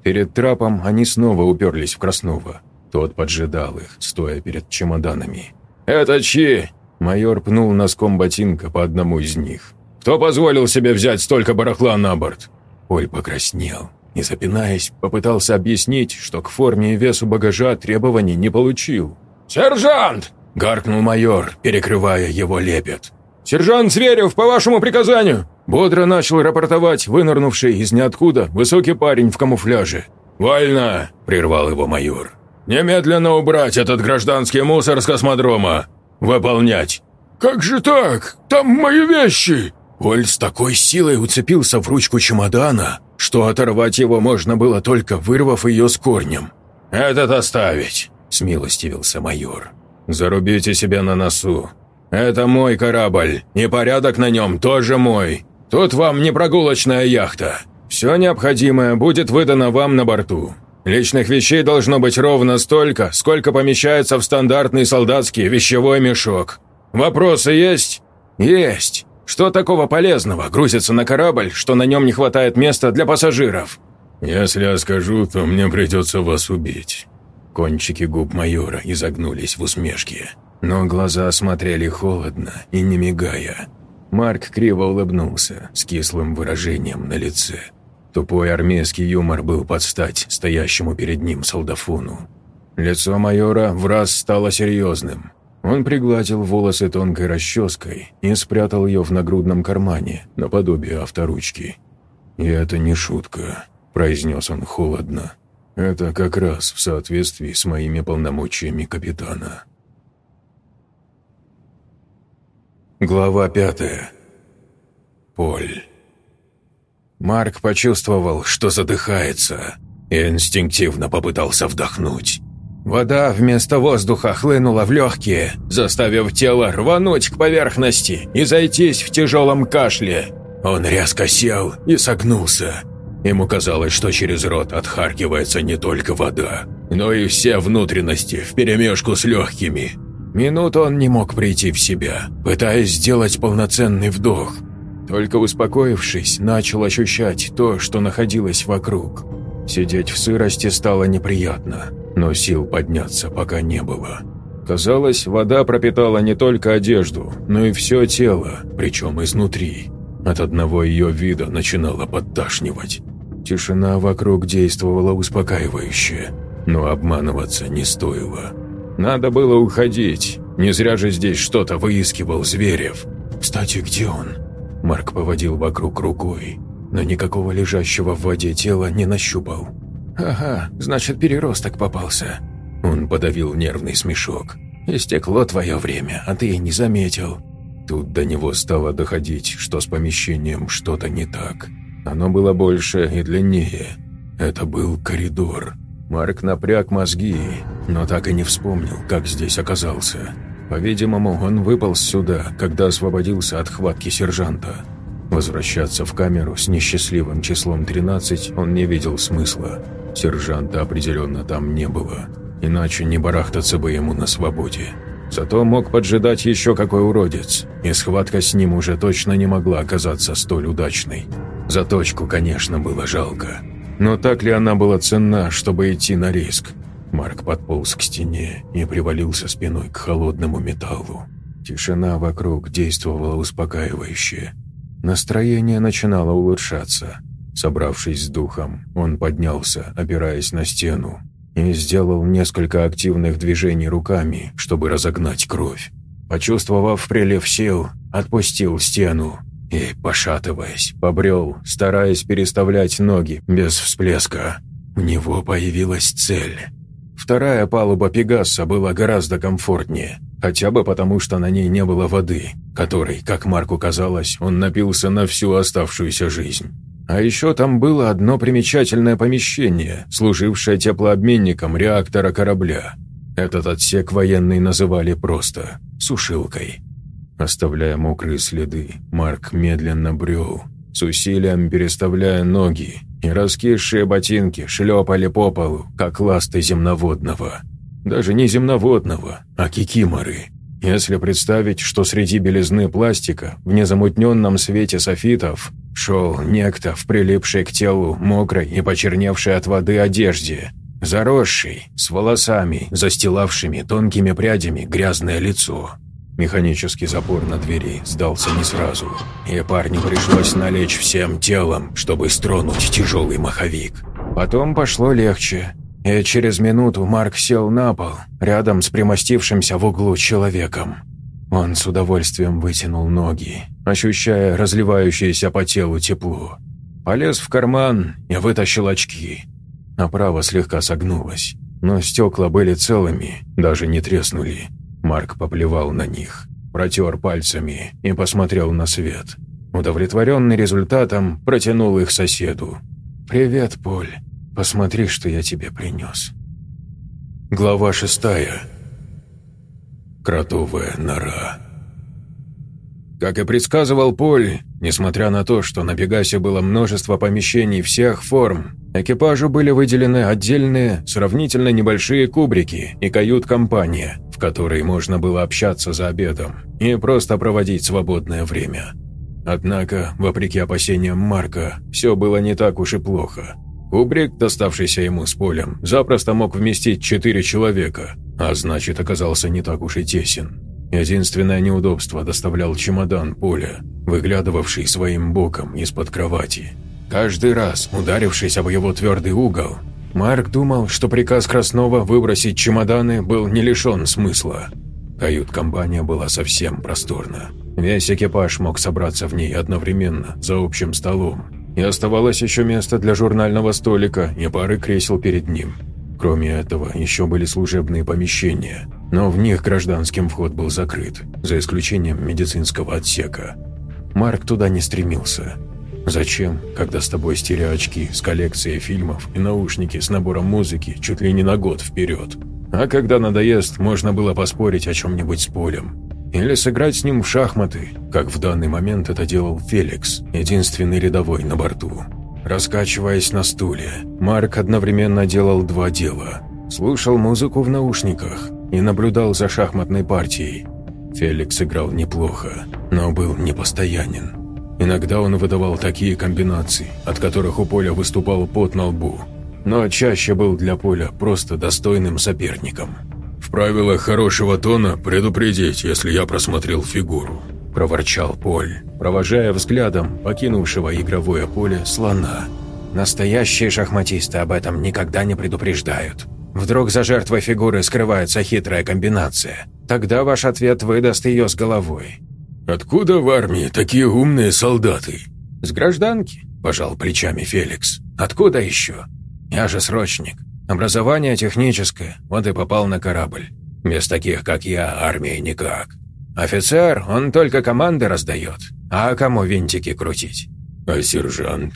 Перед трапом они снова уперлись в Краснова. Тот поджидал их, стоя перед чемоданами. «Это чьи?» Майор пнул носком ботинка по одному из них. «Кто позволил себе взять столько барахла на борт?» Оль покраснел и, запинаясь, попытался объяснить, что к форме и весу багажа требований не получил. «Сержант!» – гаркнул майор, перекрывая его лепет. «Сержант Зверев, по вашему приказанию!» Бодро начал рапортовать вынырнувший из ниоткуда высокий парень в камуфляже. «Вольно!» – прервал его майор. «Немедленно убрать этот гражданский мусор с космодрома! Выполнять!» «Как же так? Там мои вещи!» Оль с такой силой уцепился в ручку чемодана, что оторвать его можно было только вырвав ее с корнем. «Этот оставить!» – смилостивился майор. «Зарубите себя на носу. «Это мой корабль, и порядок на нем тоже мой. Тут вам не прогулочная яхта. Все необходимое будет выдано вам на борту. Личных вещей должно быть ровно столько, сколько помещается в стандартный солдатский вещевой мешок. Вопросы есть? Есть. Что такого полезного грузится на корабль, что на нем не хватает места для пассажиров? Если я скажу, то мне придется вас убить. Кончики губ майора изогнулись в усмешке но глаза смотрели холодно и не мигая. Марк криво улыбнулся с кислым выражением на лице. Тупой армейский юмор был под стать стоящему перед ним солдафону. Лицо майора в раз стало серьезным. Он пригладил волосы тонкой расческой и спрятал ее в нагрудном кармане, наподобие авторучки. «И это не шутка», – произнес он холодно. «Это как раз в соответствии с моими полномочиями капитана». Глава пятая. Поль. Марк почувствовал, что задыхается, и инстинктивно попытался вдохнуть. Вода вместо воздуха хлынула в легкие, заставив тело рвануть к поверхности и зайтись в тяжелом кашле. Он резко сел и согнулся. Ему казалось, что через рот отхаркивается не только вода, но и все внутренности вперемешку с легкими. Минуту он не мог прийти в себя, пытаясь сделать полноценный вдох. Только успокоившись, начал ощущать то, что находилось вокруг. Сидеть в сырости стало неприятно, но сил подняться пока не было. Казалось, вода пропитала не только одежду, но и все тело, причем изнутри. От одного ее вида начинало подташнивать. Тишина вокруг действовала успокаивающе, но обманываться не стоило. Надо было уходить, не зря же здесь что-то выискивал Зверев. «Кстати, где он?» Марк поводил вокруг рукой, но никакого лежащего в воде тела не нащупал. «Ага, значит, переросток попался». Он подавил нервный смешок. «Истекло твое время, а ты и не заметил». Тут до него стало доходить, что с помещением что-то не так. Оно было больше и длиннее. Это был коридор. Марк напряг мозги, но так и не вспомнил, как здесь оказался. По-видимому, он выпал сюда, когда освободился от хватки сержанта. Возвращаться в камеру с несчастливым числом 13 он не видел смысла. Сержанта определенно там не было, иначе не барахтаться бы ему на свободе. Зато мог поджидать еще какой уродец, и схватка с ним уже точно не могла оказаться столь удачной. Заточку, конечно, было жалко. Но так ли она была ценна, чтобы идти на риск? Марк подполз к стене и привалился спиной к холодному металлу. Тишина вокруг действовала успокаивающе. Настроение начинало улучшаться. Собравшись с духом, он поднялся, опираясь на стену, и сделал несколько активных движений руками, чтобы разогнать кровь. Почувствовав прилив сил, отпустил стену и, пошатываясь, побрел, стараясь переставлять ноги без всплеска. У него появилась цель. Вторая палуба Пегаса была гораздо комфортнее, хотя бы потому, что на ней не было воды, которой, как Марку казалось, он напился на всю оставшуюся жизнь. А еще там было одно примечательное помещение, служившее теплообменником реактора корабля. Этот отсек военные называли просто «сушилкой». Оставляя мокрые следы, Марк медленно брел, с усилием переставляя ноги, и раскисшие ботинки шлепали по полу, как ласты земноводного. Даже не земноводного, а кикиморы – если представить, что среди белизны пластика, в незамутненном свете софитов, шел некто в прилипшей к телу мокрой и почерневшей от воды одежде, заросший, с волосами, застилавшими тонкими прядями грязное лицо. Механический запор на двери сдался не сразу, и парню пришлось налечь всем телом, чтобы стронуть тяжелый маховик. Потом пошло легче, и через минуту Марк сел на пол, рядом с примостившимся в углу человеком. Он с удовольствием вытянул ноги, ощущая разливающееся по телу тепло. Полез в карман и вытащил очки. Оправа слегка согнулась, но стекла были целыми, даже не треснули. Марк поплевал на них, протер пальцами и посмотрел на свет. Удовлетворенный результатом, протянул их соседу. «Привет, Поль». Посмотри, что я тебе принес». Глава шестая. Кротовая нора. Как и предсказывал Поль, несмотря на то, что на Пегасе было множество помещений всех форм, экипажу были выделены отдельные, сравнительно небольшие кубрики и кают-компания, в которой можно было общаться за обедом и просто проводить свободное время. Однако, вопреки опасениям Марка, все было не так уж и плохо – Кубрик, доставшийся ему с полем, запросто мог вместить четыре человека, а значит оказался не так уж и тесен. Единственное неудобство доставлял чемодан поля, выглядывавший своим боком из-под кровати. Каждый раз, ударившись об его твердый угол, Марк думал, что приказ Краснова выбросить чемоданы был не лишен смысла. Кают-компания была совсем просторна. Весь экипаж мог собраться в ней одновременно, за общим столом, и оставалось еще место для журнального столика и пары кресел перед ним. Кроме этого, еще были служебные помещения, но в них гражданским вход был закрыт, за исключением медицинского отсека. Марк туда не стремился. Зачем, когда с тобой стереоочки с коллекцией фильмов и наушники с набором музыки чуть ли не на год вперед? А когда надоест, можно было поспорить о чем-нибудь с Полем. Или сыграть с ним в шахматы, как в данный момент это делал Феликс, единственный рядовой на борту. Раскачиваясь на стуле, Марк одновременно делал два дела. Слушал музыку в наушниках и наблюдал за шахматной партией. Феликс играл неплохо, но был непостоянен. Иногда он выдавал такие комбинации, от которых у Поля выступал пот на лбу, но чаще был для Поля просто достойным соперником. «В правилах хорошего тона предупредить, если я просмотрел фигуру», – проворчал Поль, провожая взглядом покинувшего игровое поле слона. «Настоящие шахматисты об этом никогда не предупреждают. Вдруг за жертвой фигуры скрывается хитрая комбинация. Тогда ваш ответ выдаст ее с головой». «Откуда в армии такие умные солдаты?» «С гражданки», – пожал плечами Феликс. «Откуда еще? Я же срочник. Образование техническое, вот и попал на корабль. Без таких, как я, армии никак. Офицер, он только команды раздает, а кому винтики крутить? А сержант?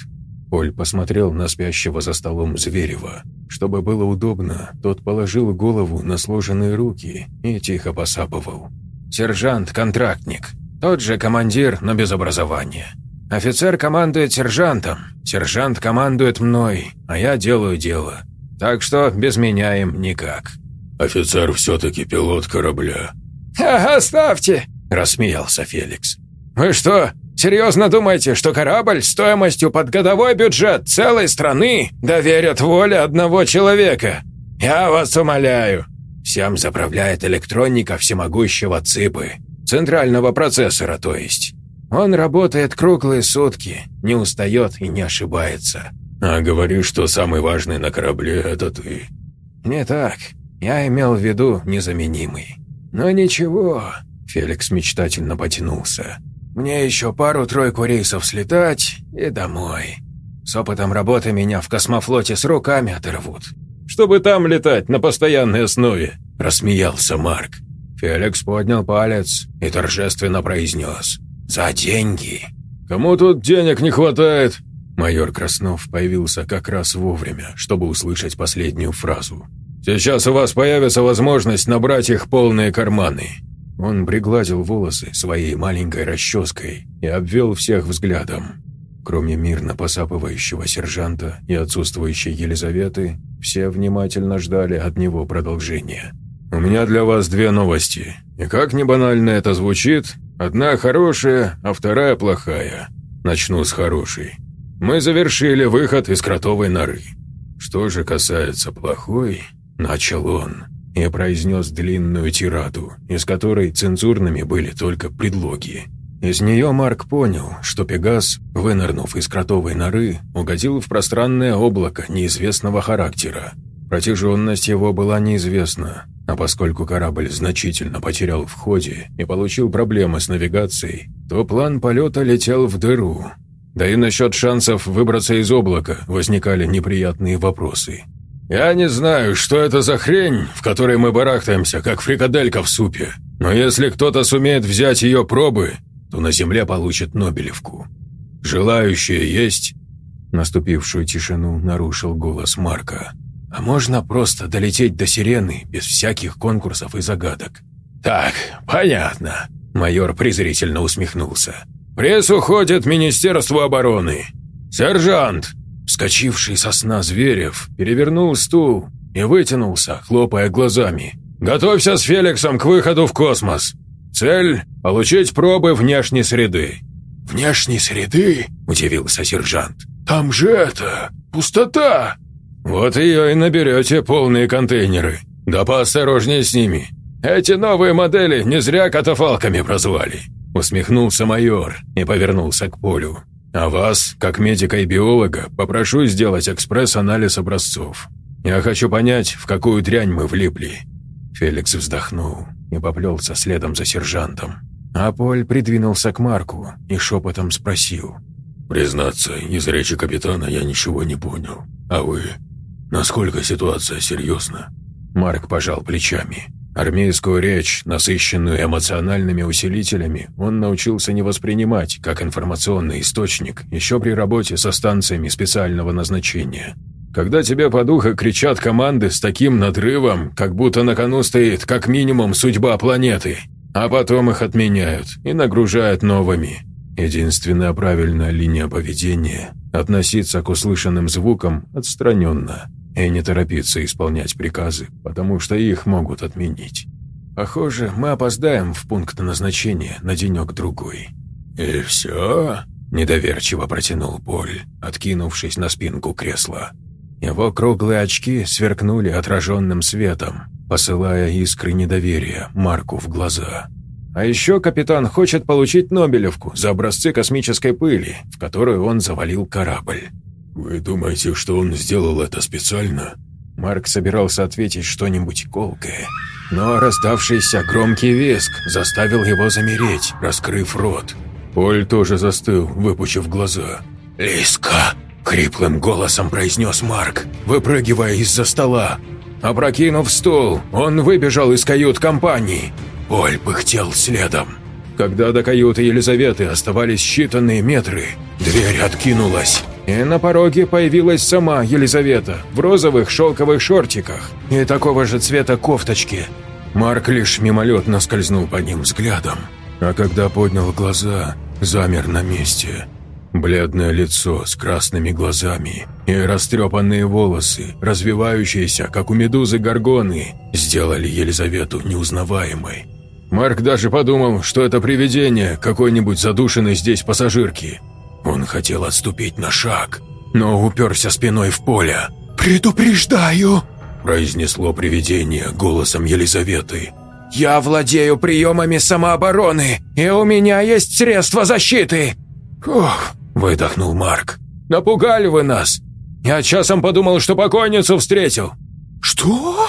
Поль посмотрел на спящего за столом Зверева. Чтобы было удобно, тот положил голову на сложенные руки и тихо посапывал. «Сержант – контрактник. Тот же командир, но без образования. Офицер командует сержантом, сержант командует мной, а я делаю дело. Так что без меня им никак». «Офицер все-таки пилот корабля». «Ха, оставьте!» – рассмеялся Феликс. «Вы что, серьезно думаете, что корабль стоимостью под годовой бюджет целой страны доверят воле одного человека? Я вас умоляю. Всем заправляет электроника всемогущего ЦИПы, центрального процессора, то есть. Он работает круглые сутки, не устает и не ошибается. «А говоришь, что самый важный на корабле – это ты». «Не так. Я имел в виду незаменимый. Но ничего». Феликс мечтательно потянулся. «Мне еще пару-тройку рейсов слетать и домой. С опытом работы меня в космофлоте с руками оторвут. Чтобы там летать на постоянной основе», – рассмеялся Марк. Феликс поднял палец и торжественно произнес. «За деньги». «Кому тут денег не хватает?» Майор Краснов появился как раз вовремя, чтобы услышать последнюю фразу. «Сейчас у вас появится возможность набрать их полные карманы». Он пригладил волосы своей маленькой расческой и обвел всех взглядом. Кроме мирно посапывающего сержанта и отсутствующей Елизаветы, все внимательно ждали от него продолжения. «У меня для вас две новости. И как ни банально это звучит, одна хорошая, а вторая плохая. Начну с хорошей. Мы завершили выход из кротовой норы. Что же касается плохой, начал он и произнес длинную тираду, из которой цензурными были только предлоги. Из нее Марк понял, что Пегас, вынырнув из кротовой норы, угодил в пространное облако неизвестного характера. Протяженность его была неизвестна, а поскольку корабль значительно потерял в ходе и получил проблемы с навигацией, то план полета летел в дыру, да и насчет шансов выбраться из облака возникали неприятные вопросы. «Я не знаю, что это за хрень, в которой мы барахтаемся, как фрикаделька в супе, но если кто-то сумеет взять ее пробы, то на Земле получит Нобелевку. Желающие есть?» Наступившую тишину нарушил голос Марка. «А можно просто долететь до сирены без всяких конкурсов и загадок?» «Так, понятно», – майор презрительно усмехнулся. «Пресс уходит Министерству обороны. Сержант!» Вскочивший со сна Зверев перевернул стул и вытянулся, хлопая глазами. «Готовься с Феликсом к выходу в космос. Цель – получить пробы внешней среды». «Внешней среды?» – удивился сержант. «Там же это... пустота!» «Вот ее и наберете полные контейнеры. Да поосторожнее с ними. Эти новые модели не зря катафалками прозвали. Усмехнулся майор и повернулся к Полю. «А вас, как медика и биолога, попрошу сделать экспресс-анализ образцов. Я хочу понять, в какую дрянь мы влипли». Феликс вздохнул и поплелся следом за сержантом. А Поль придвинулся к Марку и шепотом спросил. «Признаться, из речи капитана я ничего не понял. А вы? Насколько ситуация серьезна?» Марк пожал плечами. Армейскую речь, насыщенную эмоциональными усилителями, он научился не воспринимать как информационный источник еще при работе со станциями специального назначения. Когда тебе по духу кричат команды с таким надрывом, как будто на кону стоит как минимум судьба планеты, а потом их отменяют и нагружают новыми. Единственная правильная линия поведения – относиться к услышанным звукам отстраненно и не торопиться исполнять приказы, потому что их могут отменить. Похоже, мы опоздаем в пункт назначения на денек-другой. «И все?» – недоверчиво протянул Поль, откинувшись на спинку кресла. Его круглые очки сверкнули отраженным светом, посылая искры недоверия Марку в глаза. А еще капитан хочет получить Нобелевку за образцы космической пыли, в которую он завалил корабль. «Вы думаете, что он сделал это специально?» Марк собирался ответить что-нибудь колкое, но раздавшийся громкий визг заставил его замереть, раскрыв рот. Поль тоже застыл, выпучив глаза. «Лиска!» – хриплым голосом произнес Марк, выпрыгивая из-за стола. Опрокинув стул, он выбежал из кают-компании. Поль пыхтел следом. Когда до каюты Елизаветы оставались считанные метры, дверь откинулась, и на пороге появилась сама Елизавета в розовых шелковых шортиках и такого же цвета кофточки. Марк лишь мимолетно скользнул по ним взглядом, а когда поднял глаза, замер на месте. Бледное лицо с красными глазами и растрепанные волосы, развивающиеся, как у медузы горгоны, сделали Елизавету неузнаваемой. Марк даже подумал, что это привидение какой-нибудь задушенной здесь пассажирки. Он хотел отступить на шаг, но уперся спиной в поле. «Предупреждаю!» – произнесло привидение голосом Елизаветы. «Я владею приемами самообороны, и у меня есть средства защиты!» «Ох!» – выдохнул Марк. «Напугали вы нас! Я часом подумал, что покойницу встретил!» «Что?»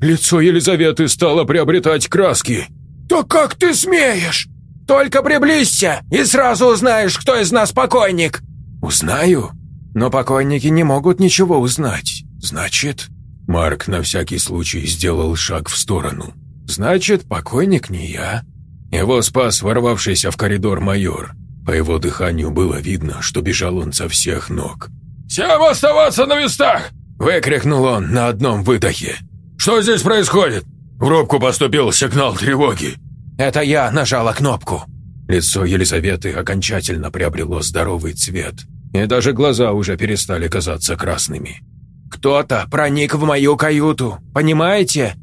Лицо Елизаветы стало приобретать краски. «Да как ты смеешь? Только приблизься, и сразу узнаешь, кто из нас покойник!» «Узнаю? Но покойники не могут ничего узнать. Значит...» Марк на всякий случай сделал шаг в сторону. «Значит, покойник не я». Его спас ворвавшийся в коридор майор. По его дыханию было видно, что бежал он со всех ног. «Всем оставаться на местах!» – выкрикнул он на одном выдохе. «Что здесь происходит?» В рубку поступил сигнал тревоги. Это я нажала кнопку. Лицо Елизаветы окончательно приобрело здоровый цвет, и даже глаза уже перестали казаться красными. «Кто-то проник в мою каюту, понимаете?»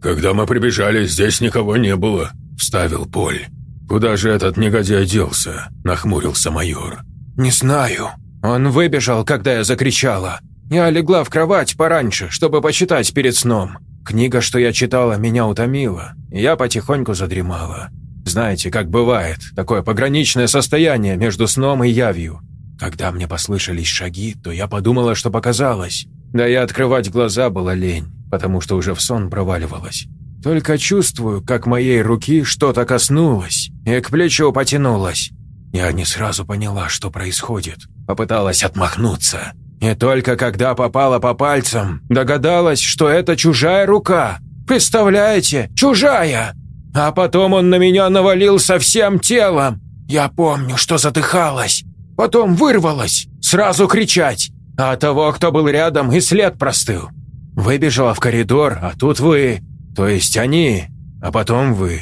«Когда мы прибежали, здесь никого не было», — вставил Поль. «Куда же этот негодяй делся?» – нахмурился майор. «Не знаю. Он выбежал, когда я закричала. Я легла в кровать пораньше, чтобы почитать перед сном. Книга, что я читала, меня утомила, я потихоньку задремала. Знаете, как бывает, такое пограничное состояние между сном и явью. Когда мне послышались шаги, то я подумала, что показалось. Да и открывать глаза было лень, потому что уже в сон проваливалась. Только чувствую, как моей руки что-то коснулось и к плечу потянулось. Я не сразу поняла, что происходит. Попыталась отмахнуться. И только когда попала по пальцам, догадалась, что это чужая рука. Представляете, чужая! А потом он на меня навалился всем телом. Я помню, что задыхалась. Потом вырвалась, сразу кричать. А того, кто был рядом, и след простыл. Выбежала в коридор, а тут вы. То есть они, а потом вы.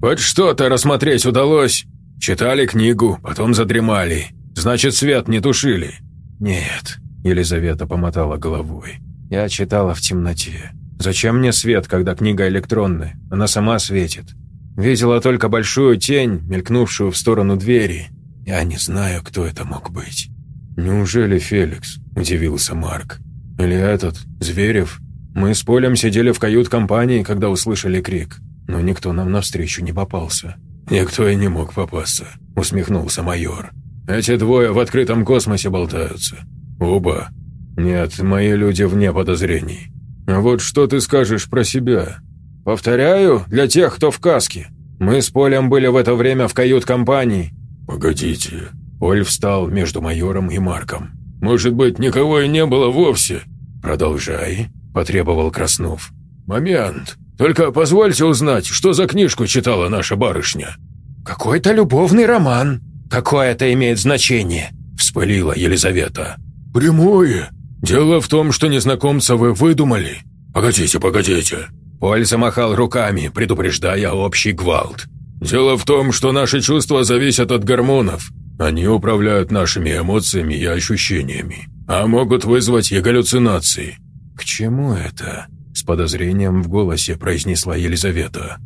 Хоть что-то рассмотреть удалось. Читали книгу, потом задремали. Значит, свет не тушили. Нет, Елизавета помотала головой. «Я читала в темноте. Зачем мне свет, когда книга электронная? Она сама светит. Видела только большую тень, мелькнувшую в сторону двери. Я не знаю, кто это мог быть». «Неужели Феликс?» – удивился Марк. «Или этот, Зверев? Мы с Полем сидели в кают-компании, когда услышали крик, но никто нам навстречу не попался». «Никто и не мог попасться», – усмехнулся майор. «Эти двое в открытом космосе болтаются. «Оба. Нет, мои люди вне подозрений. А вот что ты скажешь про себя?» «Повторяю, для тех, кто в каске. Мы с Полем были в это время в кают-компании». «Погодите». Поль встал между майором и Марком. «Может быть, никого и не было вовсе?» «Продолжай», – потребовал Краснов. «Момент. Только позвольте узнать, что за книжку читала наша барышня?» «Какой-то любовный роман. Какое это имеет значение?» – вспылила Елизавета. «Прямое. Дело в том, что незнакомца вы выдумали. Погодите, погодите. Поль замахал руками, предупреждая общий гвалт. Дело в том, что наши чувства зависят от гормонов. Они управляют нашими эмоциями и ощущениями, а могут вызвать и галлюцинации. «К чему это?» – с подозрением в голосе произнесла Елизавета.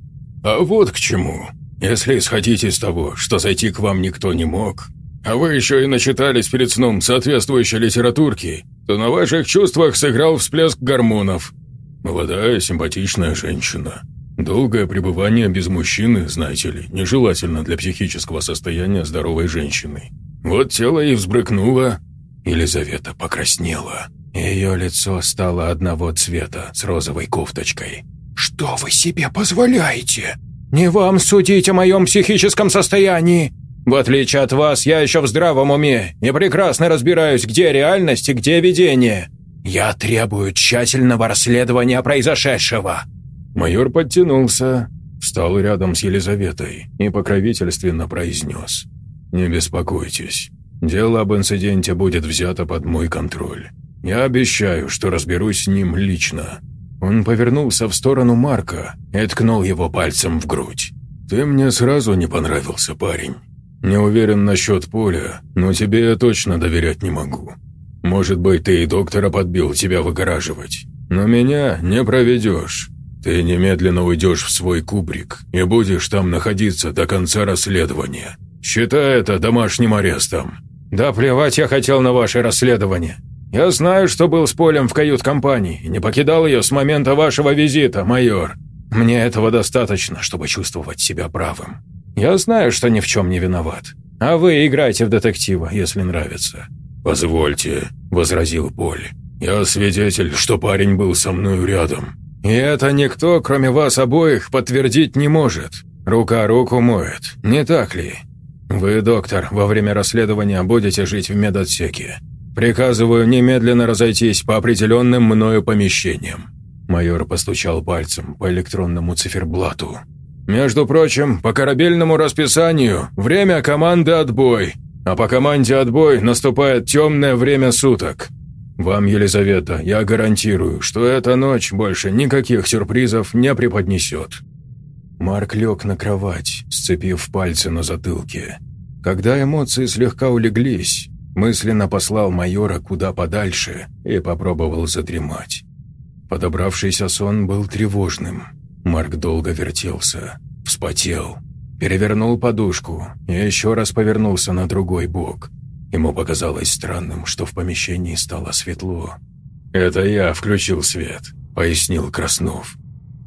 «А вот к чему. Если исходить из того, что зайти к вам никто не мог, а вы еще и начитались перед сном соответствующей литературки, то на ваших чувствах сыграл всплеск гормонов. Молодая, симпатичная женщина. Долгое пребывание без мужчины, знаете ли, нежелательно для психического состояния здоровой женщины. Вот тело и взбрыкнуло. Елизавета покраснела. Ее лицо стало одного цвета с розовой кофточкой. «Что вы себе позволяете?» «Не вам судить о моем психическом состоянии. В отличие от вас, я еще в здравом уме и прекрасно разбираюсь, где реальность и где видение. Я требую тщательного расследования произошедшего». Майор подтянулся, встал рядом с Елизаветой и покровительственно произнес. «Не беспокойтесь, дело об инциденте будет взято под мой контроль. Я обещаю, что разберусь с ним лично». Он повернулся в сторону Марка и ткнул его пальцем в грудь. «Ты мне сразу не понравился, парень. Не уверен насчет поля, но тебе я точно доверять не могу. Может быть, ты и доктора подбил тебя выгораживать, но меня не проведешь. Ты немедленно уйдешь в свой кубрик и будешь там находиться до конца расследования. Считай это домашним арестом». «Да плевать я хотел на ваше расследование. Я знаю, что был с Полем в кают-компании и не покидал ее с момента вашего визита, майор. Мне этого достаточно, чтобы чувствовать себя правым. Я знаю, что ни в чем не виноват. А вы играйте в детектива, если нравится». «Позвольте», – возразил Поль. «Я свидетель, что парень был со мной рядом». «И это никто, кроме вас обоих, подтвердить не может. Рука руку моет, не так ли? Вы, доктор, во время расследования будете жить в медотсеке. «Приказываю немедленно разойтись по определенным мною помещениям». Майор постучал пальцем по электронному циферблату. «Между прочим, по корабельному расписанию время команды «Отбой», а по команде «Отбой» наступает темное время суток. Вам, Елизавета, я гарантирую, что эта ночь больше никаких сюрпризов не преподнесет». Марк лег на кровать, сцепив пальцы на затылке. Когда эмоции слегка улеглись, Мысленно послал майора куда подальше и попробовал задремать. Подобравшийся сон был тревожным. Марк долго вертелся, вспотел, перевернул подушку и еще раз повернулся на другой бок. Ему показалось странным, что в помещении стало светло. «Это я включил свет», — пояснил Краснов.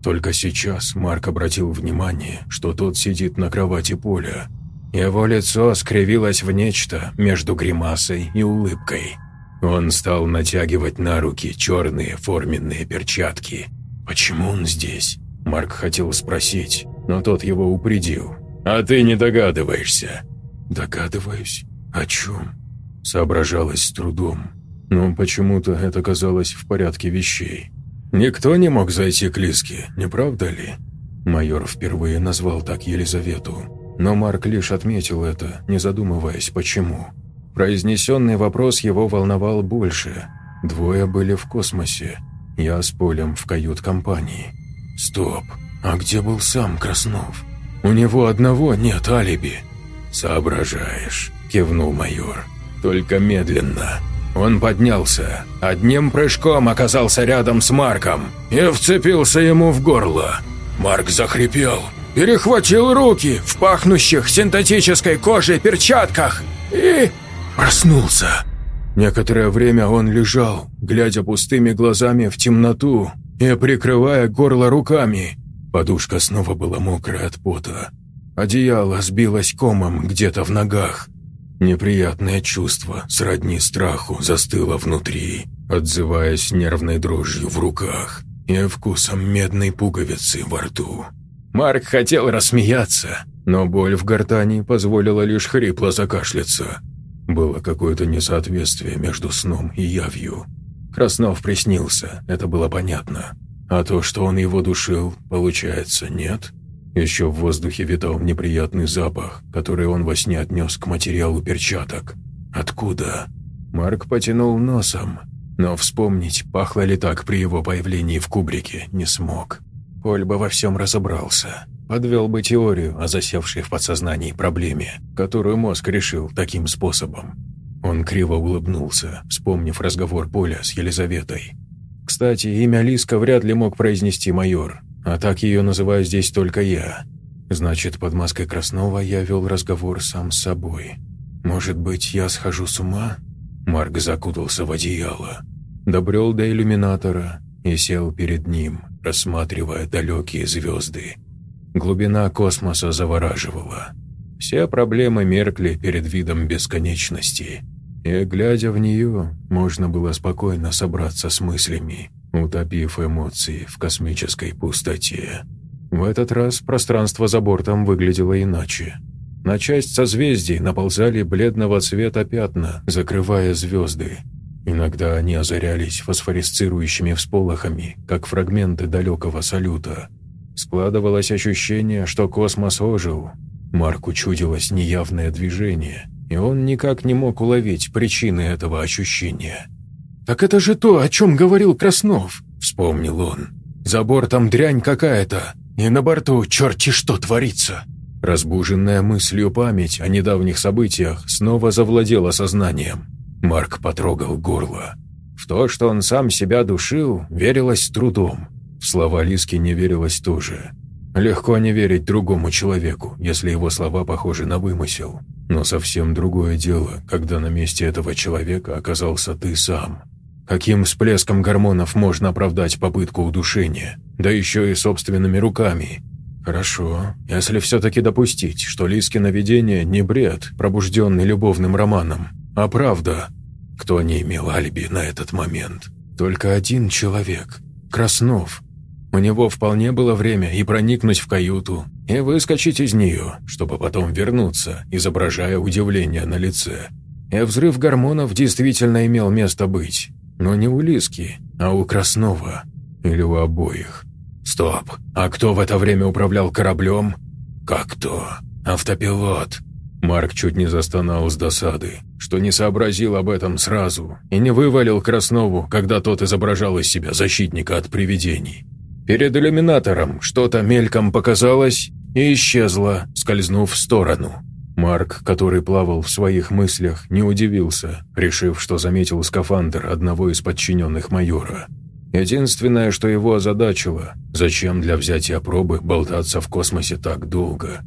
Только сейчас Марк обратил внимание, что тот сидит на кровати Поля, его лицо скривилось в нечто между гримасой и улыбкой. Он стал натягивать на руки черные форменные перчатки. «Почему он здесь?» Марк хотел спросить, но тот его упредил. «А ты не догадываешься?» «Догадываюсь? О чем?» Соображалось с трудом, но почему-то это казалось в порядке вещей. «Никто не мог зайти к Лиске, не правда ли?» Майор впервые назвал так Елизавету. Но Марк лишь отметил это, не задумываясь, почему. Произнесенный вопрос его волновал больше. Двое были в космосе. Я с Полем в кают-компании. Стоп, а где был сам Краснов? У него одного нет алиби. «Соображаешь», – кивнул майор. «Только медленно». Он поднялся, одним прыжком оказался рядом с Марком и вцепился ему в горло. Марк захрипел, перехватил руки в пахнущих синтетической кожей перчатках и проснулся. Некоторое время он лежал, глядя пустыми глазами в темноту и прикрывая горло руками. Подушка снова была мокрая от пота. Одеяло сбилось комом где-то в ногах. Неприятное чувство, сродни страху, застыло внутри, отзываясь нервной дрожью в руках и вкусом медной пуговицы во рту. Марк хотел рассмеяться, но боль в гортани позволила лишь хрипло закашляться. Было какое-то несоответствие между сном и явью. Краснов приснился, это было понятно. А то, что он его душил, получается, нет? Еще в воздухе витал неприятный запах, который он во сне отнес к материалу перчаток. Откуда? Марк потянул носом. Но вспомнить, пахло ли так при его появлении в кубрике, не смог. Поль бы во всем разобрался. Подвел бы теорию о засевшей в подсознании проблеме, которую мозг решил таким способом. Он криво улыбнулся, вспомнив разговор Поля с Елизаветой. Кстати, имя Лиска вряд ли мог произнести майор, а так ее называю здесь только я. Значит, под маской Краснова я вел разговор сам с собой. Может быть, я схожу с ума? Марк закутался в одеяло. Добрел до иллюминатора и сел перед ним, рассматривая далекие звезды. Глубина космоса завораживала. Все проблемы меркли перед видом бесконечности. И, глядя в нее, можно было спокойно собраться с мыслями, утопив эмоции в космической пустоте. В этот раз пространство за бортом выглядело иначе. На часть созвездий наползали бледного цвета пятна, закрывая звезды. Иногда они озарялись фосфорисцирующими всполохами, как фрагменты далекого салюта. Складывалось ощущение, что космос ожил. Марку чудилось неявное движение, и он никак не мог уловить причины этого ощущения. «Так это же то, о чем говорил Краснов», — вспомнил он. «За бортом дрянь какая-то, и на борту черти что творится!» Разбуженная мыслью память о недавних событиях снова завладела сознанием. Марк потрогал горло. В то, что он сам себя душил, верилось с трудом. В слова Лиски не верилось тоже. Легко не верить другому человеку, если его слова похожи на вымысел. Но совсем другое дело, когда на месте этого человека оказался ты сам. Каким всплеском гормонов можно оправдать попытку удушения? Да еще и собственными руками. Хорошо, если все-таки допустить, что Лискино видение не бред, пробужденный любовным романом, а правда. Кто не имел алиби на этот момент? Только один человек. Краснов. У него вполне было время и проникнуть в каюту, и выскочить из нее, чтобы потом вернуться, изображая удивление на лице. И взрыв гормонов действительно имел место быть. Но не у Лиски, а у Краснова. Или у обоих. Стоп, а кто в это время управлял кораблем? Как кто? Автопилот. Марк чуть не застонал с досады, что не сообразил об этом сразу и не вывалил Краснову, когда тот изображал из себя защитника от привидений. Перед иллюминатором что-то мельком показалось и исчезло, скользнув в сторону. Марк, который плавал в своих мыслях, не удивился, решив, что заметил скафандр одного из подчиненных майора. Единственное, что его озадачило, зачем для взятия пробы болтаться в космосе так долго?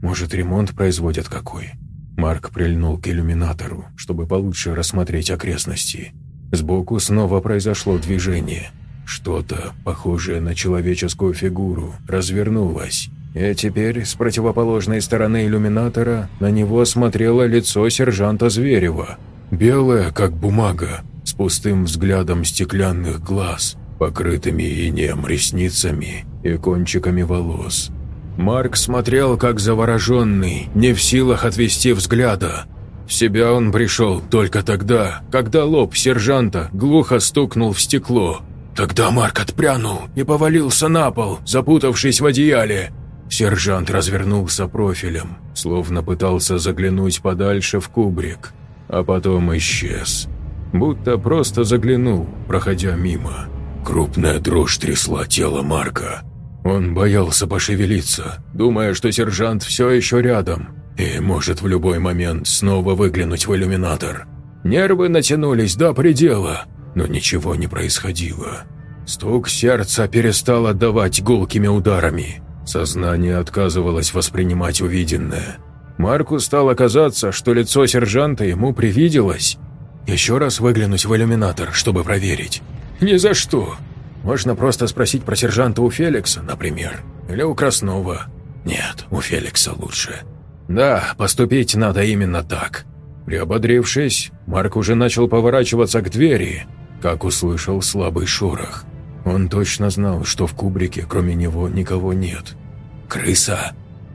Может, ремонт производят какой? Марк прильнул к иллюминатору, чтобы получше рассмотреть окрестности. Сбоку снова произошло движение. Что-то, похожее на человеческую фигуру, развернулось и теперь с противоположной стороны иллюминатора на него смотрело лицо сержанта Зверева. Белое, как бумага, с пустым взглядом стеклянных глаз, покрытыми инеем ресницами и кончиками волос. Марк смотрел, как завороженный, не в силах отвести взгляда. В себя он пришел только тогда, когда лоб сержанта глухо стукнул в стекло. Тогда Марк отпрянул и повалился на пол, запутавшись в одеяле. Сержант развернулся профилем, словно пытался заглянуть подальше в кубрик, а потом исчез. Будто просто заглянул, проходя мимо. Крупная дрожь трясла тело Марка. Он боялся пошевелиться, думая, что сержант все еще рядом и может в любой момент снова выглянуть в иллюминатор. Нервы натянулись до предела, но ничего не происходило. Стук сердца перестал отдавать гулкими ударами. Сознание отказывалось воспринимать увиденное. Марку стало казаться, что лицо сержанта ему привиделось. Еще раз выглянуть в иллюминатор, чтобы проверить. Ни за что. Можно просто спросить про сержанта у Феликса, например. Или у Краснова. Нет, у Феликса лучше. Да, поступить надо именно так. Приободрившись, Марк уже начал поворачиваться к двери, как услышал слабый шорох. Он точно знал, что в кубрике кроме него никого нет. «Крыса!»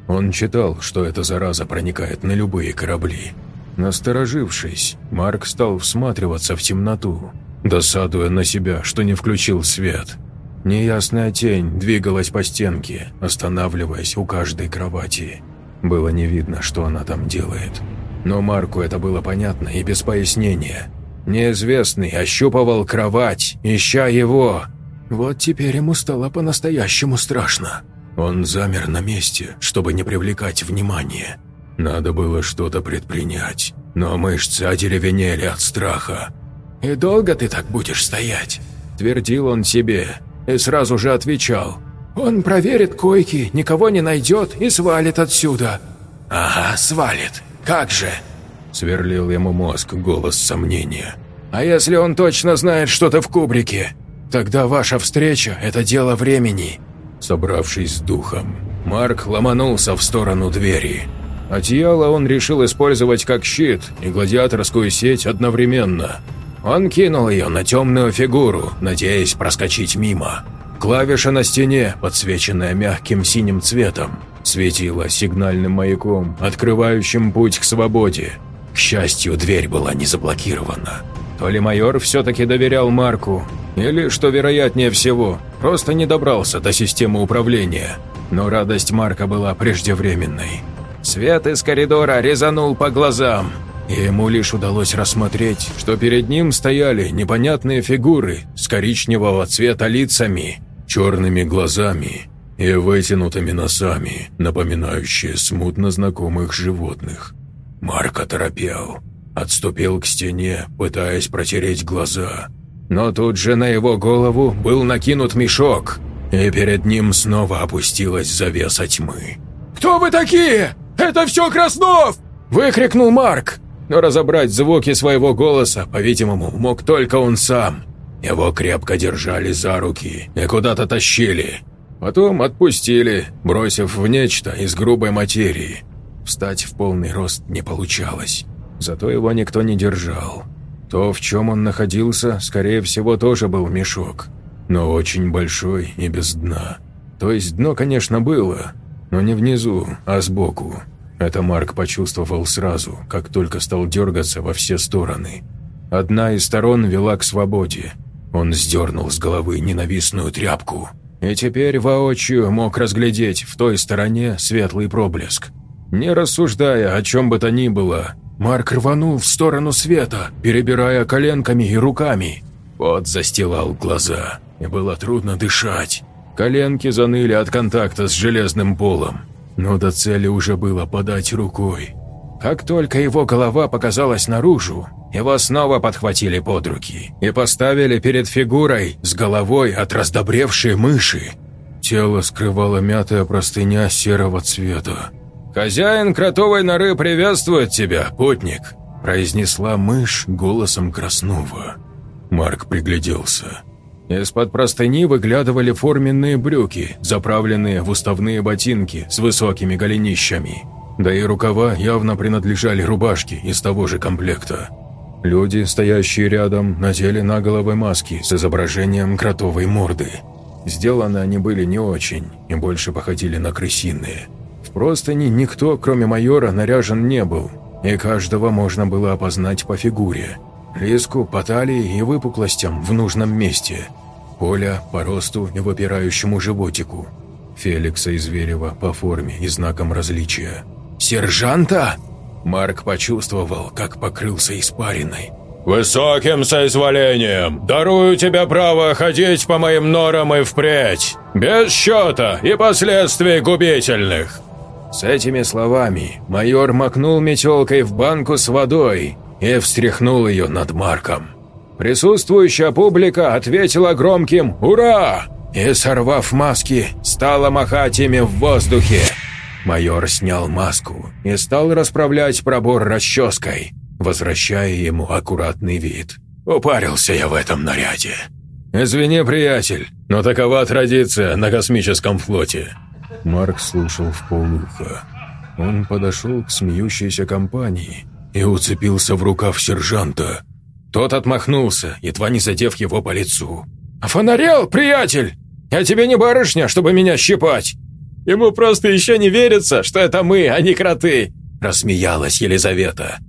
Он читал, что эта зараза проникает на любые корабли. Насторожившись, Марк стал всматриваться в темноту, досадуя на себя, что не включил свет. Неясная тень двигалась по стенке, останавливаясь у каждой кровати. Было не видно, что она там делает. Но Марку это было понятно и без пояснения. Неизвестный ощупывал кровать, ища его. Вот теперь ему стало по-настоящему страшно. Он замер на месте, чтобы не привлекать внимания. Надо было что-то предпринять, но мышцы одеревенели от страха. «И долго ты так будешь стоять?» – твердил он себе, и сразу же отвечал. «Он проверит койки, никого не найдет и свалит отсюда». «Ага, свалит. Как же?» – сверлил ему мозг голос сомнения. «А если он точно знает что-то в кубрике? Тогда ваша встреча – это дело времени». Собравшись с духом, Марк ломанулся в сторону двери. Одеяло он решил использовать как щит и гладиаторскую сеть одновременно. Он кинул ее на темную фигуру, надеясь проскочить мимо. Клавиша на стене, подсвеченная мягким синим цветом, светила сигнальным маяком, открывающим путь к свободе. К счастью, дверь была не заблокирована. То ли майор все-таки доверял Марку, или, что вероятнее всего, просто не добрался до системы управления. Но радость Марка была преждевременной. Свет из коридора резанул по глазам, и ему лишь удалось рассмотреть, что перед ним стояли непонятные фигуры с коричневого цвета лицами, черными глазами и вытянутыми носами, напоминающие смутно знакомых животных. Марк оторопел, отступил к стене, пытаясь протереть глаза – но тут же на его голову был накинут мешок, и перед ним снова опустилась завеса тьмы. «Кто вы такие? Это все Краснов!» – выкрикнул Марк. Но разобрать звуки своего голоса, по-видимому, мог только он сам. Его крепко держали за руки и куда-то тащили. Потом отпустили, бросив в нечто из грубой материи. Встать в полный рост не получалось, зато его никто не держал. То, в чем он находился, скорее всего, тоже был мешок, но очень большой и без дна. То есть дно, конечно, было, но не внизу, а сбоку. Это Марк почувствовал сразу, как только стал дергаться во все стороны. Одна из сторон вела к свободе. Он сдернул с головы ненавистную тряпку и теперь воочию мог разглядеть в той стороне светлый проблеск. Не рассуждая о чем бы то ни было, Марк рванул в сторону света, перебирая коленками и руками. Пот застилал глаза, и было трудно дышать. Коленки заныли от контакта с железным полом, но до цели уже было подать рукой. Как только его голова показалась наружу, его снова подхватили под руки и поставили перед фигурой с головой от раздобревшей мыши. Тело скрывала мятая простыня серого цвета. «Хозяин кротовой норы приветствует тебя, путник», – произнесла мышь голосом Краснова. Марк пригляделся. Из-под простыни выглядывали форменные брюки, заправленные в уставные ботинки с высокими голенищами. Да и рукава явно принадлежали рубашке из того же комплекта. Люди, стоящие рядом, надели на головы маски с изображением кротовой морды. Сделаны они были не очень и больше походили на крысиные – простыни никто, кроме майора, наряжен не был, и каждого можно было опознать по фигуре. Лиску по талии и выпуклостям в нужном месте. Поля по росту и выпирающему животику. Феликса и Зверева по форме и знакам различия. «Сержанта?» Марк почувствовал, как покрылся испариной. «Высоким соизволением! Дарую тебе право ходить по моим норам и впредь! Без счета и последствий губительных!» С этими словами майор макнул метелкой в банку с водой и встряхнул ее над Марком. Присутствующая публика ответила громким «Ура!» и, сорвав маски, стала махать ими в воздухе. Майор снял маску и стал расправлять пробор расческой, возвращая ему аккуратный вид. «Упарился я в этом наряде». «Извини, приятель, но такова традиция на космическом флоте. Марк слушал в полуха. Он подошел к смеющейся компании и уцепился в рукав сержанта. Тот отмахнулся, едва не задев его по лицу. «Фонарел, приятель! Я тебе не барышня, чтобы меня щипать!» «Ему просто еще не верится, что это мы, а не кроты!» Рассмеялась Елизавета.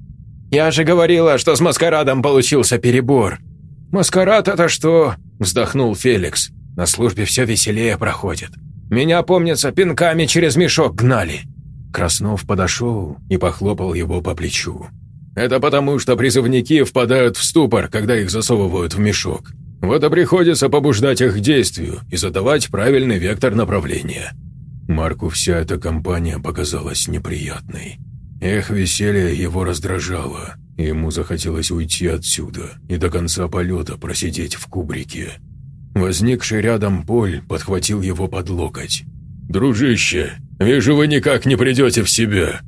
«Я же говорила, что с маскарадом получился перебор!» «Маскарад это что?» – вздохнул Феликс. «На службе все веселее проходит. Меня, помнится, пинками через мешок гнали». Краснов подошел и похлопал его по плечу. Это потому, что призывники впадают в ступор, когда их засовывают в мешок. Вот и приходится побуждать их к действию и задавать правильный вектор направления. Марку вся эта компания показалась неприятной. Эх, веселье его раздражало. Ему захотелось уйти отсюда и до конца полета просидеть в кубрике. Возникший рядом Поль подхватил его под локоть. «Дружище, вижу, вы никак не придете в себя.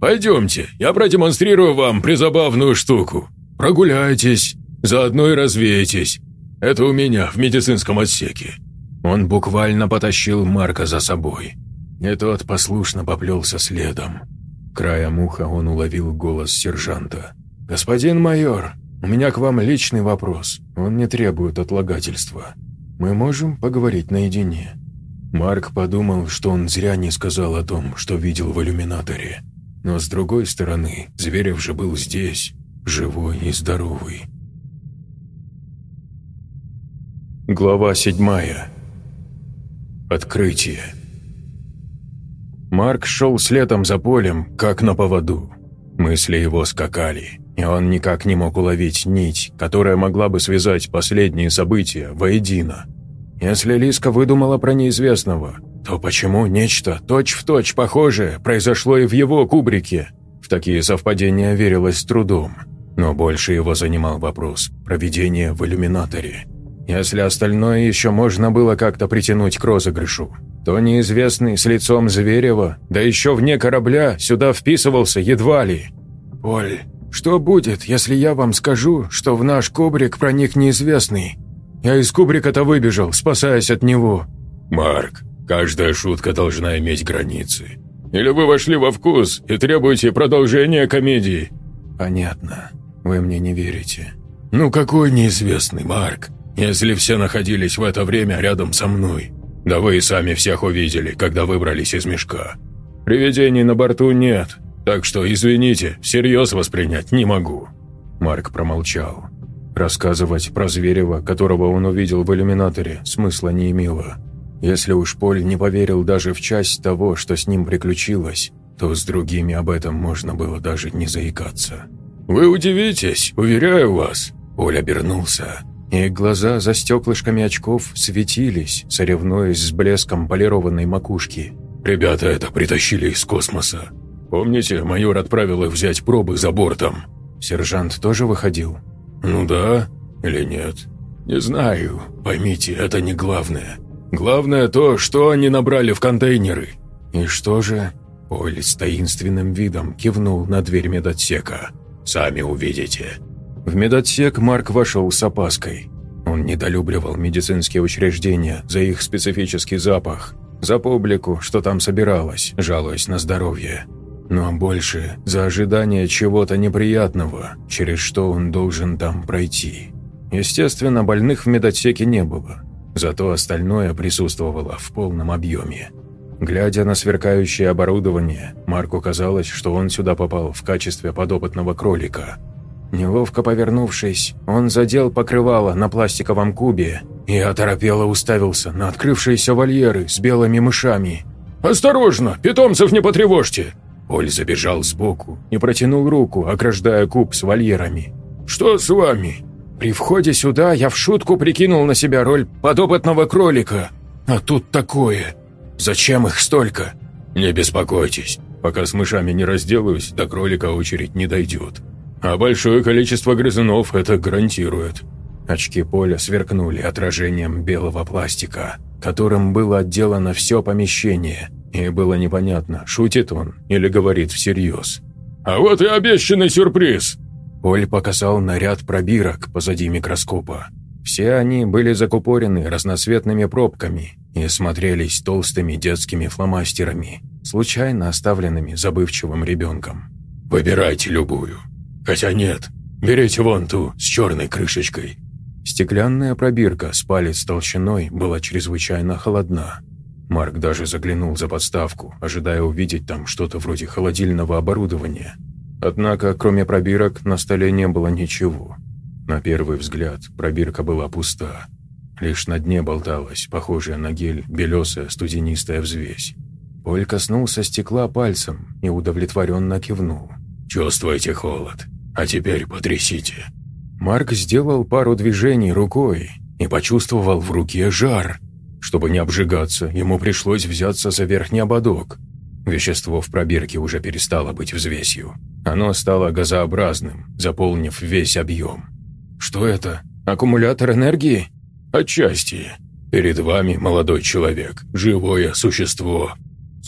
Пойдемте, я продемонстрирую вам призабавную штуку. Прогуляйтесь, заодно и развеетесь. Это у меня в медицинском отсеке». Он буквально потащил Марка за собой. И тот послушно поплелся следом. Краем уха он уловил голос сержанта. «Господин майор, у меня к вам личный вопрос. Он не требует отлагательства. Мы можем поговорить наедине?» Марк подумал, что он зря не сказал о том, что видел в иллюминаторе. Но с другой стороны, Зверев же был здесь, живой и здоровый. Глава седьмая. Открытие. Марк шел следом за полем, как на поводу. Мысли его скакали, и он никак не мог уловить нить, которая могла бы связать последние события воедино. Если Лиска выдумала про неизвестного, то почему нечто точь-в-точь точь похожее произошло и в его кубрике? В такие совпадения верилось с трудом, но больше его занимал вопрос проведения в иллюминаторе. Если остальное еще можно было как-то притянуть к розыгрышу, то неизвестный с лицом Зверева, да еще вне корабля, сюда вписывался едва ли. «Поль, что будет, если я вам скажу, что в наш кубрик проник неизвестный? Я из кубрика-то выбежал, спасаясь от него». «Марк, каждая шутка должна иметь границы. Или вы вошли во вкус и требуете продолжения комедии?» «Понятно. Вы мне не верите». «Ну какой неизвестный, Марк, если все находились в это время рядом со мной?» Да вы и сами всех увидели, когда выбрались из мешка. Привидений на борту нет, так что, извините, всерьез воспринять не могу». Марк промолчал. Рассказывать про Зверева, которого он увидел в иллюминаторе, смысла не имело. Если уж Поль не поверил даже в часть того, что с ним приключилось, то с другими об этом можно было даже не заикаться. «Вы удивитесь, уверяю вас!» Поль обернулся и глаза за стеклышками очков светились, соревнуясь с блеском полированной макушки. «Ребята это притащили из космоса. Помните, майор отправил их взять пробы за бортом?» «Сержант тоже выходил?» «Ну да. Или нет? Не знаю. Поймите, это не главное. Главное то, что они набрали в контейнеры». «И что же?» Поль с таинственным видом кивнул на дверь медотсека. «Сами увидите». В медотсек Марк вошел с опаской. Он недолюбливал медицинские учреждения за их специфический запах, за публику, что там собиралось, жалуясь на здоровье. Но больше за ожидание чего-то неприятного, через что он должен там пройти. Естественно, больных в медотсеке не было, зато остальное присутствовало в полном объеме. Глядя на сверкающее оборудование, Марку казалось, что он сюда попал в качестве подопытного кролика – Неловко повернувшись, он задел покрывало на пластиковом кубе и оторопело уставился на открывшиеся вольеры с белыми мышами. «Осторожно, питомцев не потревожьте!» Оль забежал сбоку и протянул руку, ограждая куб с вольерами. «Что с вами?» При входе сюда я в шутку прикинул на себя роль подопытного кролика. А тут такое. Зачем их столько? Не беспокойтесь. Пока с мышами не разделаюсь, до кролика очередь не дойдет. А большое количество грызунов это гарантирует. Очки Поля сверкнули отражением белого пластика, которым было отделано все помещение, и было непонятно, шутит он или говорит всерьез. «А вот и обещанный сюрприз!» Поль показал на ряд пробирок позади микроскопа. Все они были закупорены разноцветными пробками и смотрелись толстыми детскими фломастерами, случайно оставленными забывчивым ребенком. «Выбирайте любую», Хотя нет, берите вон ту, с черной крышечкой». Стеклянная пробирка с палец толщиной была чрезвычайно холодна. Марк даже заглянул за подставку, ожидая увидеть там что-то вроде холодильного оборудования. Однако, кроме пробирок, на столе не было ничего. На первый взгляд, пробирка была пуста. Лишь на дне болталась, похожая на гель, белесая студенистая взвесь. Поль коснулся стекла пальцем и удовлетворенно кивнул. «Чувствуете холод? А теперь потрясите». Марк сделал пару движений рукой и почувствовал в руке жар. Чтобы не обжигаться, ему пришлось взяться за верхний ободок. Вещество в пробирке уже перестало быть взвесью. Оно стало газообразным, заполнив весь объем. «Что это? Аккумулятор энергии?» «Отчасти. Перед вами молодой человек, живое существо.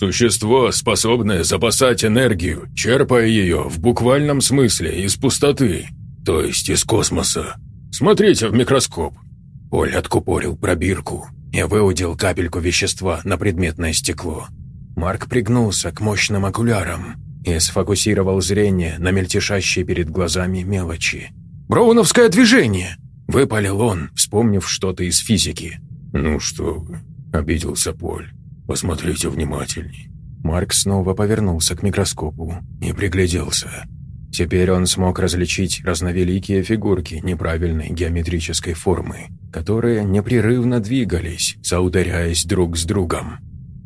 Существо, способное запасать энергию, черпая ее в буквальном смысле из пустоты, то есть из космоса. Смотрите в микроскоп». Оль откупорил пробирку и выудил капельку вещества на предметное стекло. Марк пригнулся к мощным окулярам и сфокусировал зрение на мельтешащей перед глазами мелочи. «Броуновское движение!» – выпалил он, вспомнив что-то из физики. «Ну что вы», – обиделся Поль. «Посмотрите внимательней». Марк снова повернулся к микроскопу и пригляделся. Теперь он смог различить разновеликие фигурки неправильной геометрической формы, которые непрерывно двигались, соударяясь друг с другом.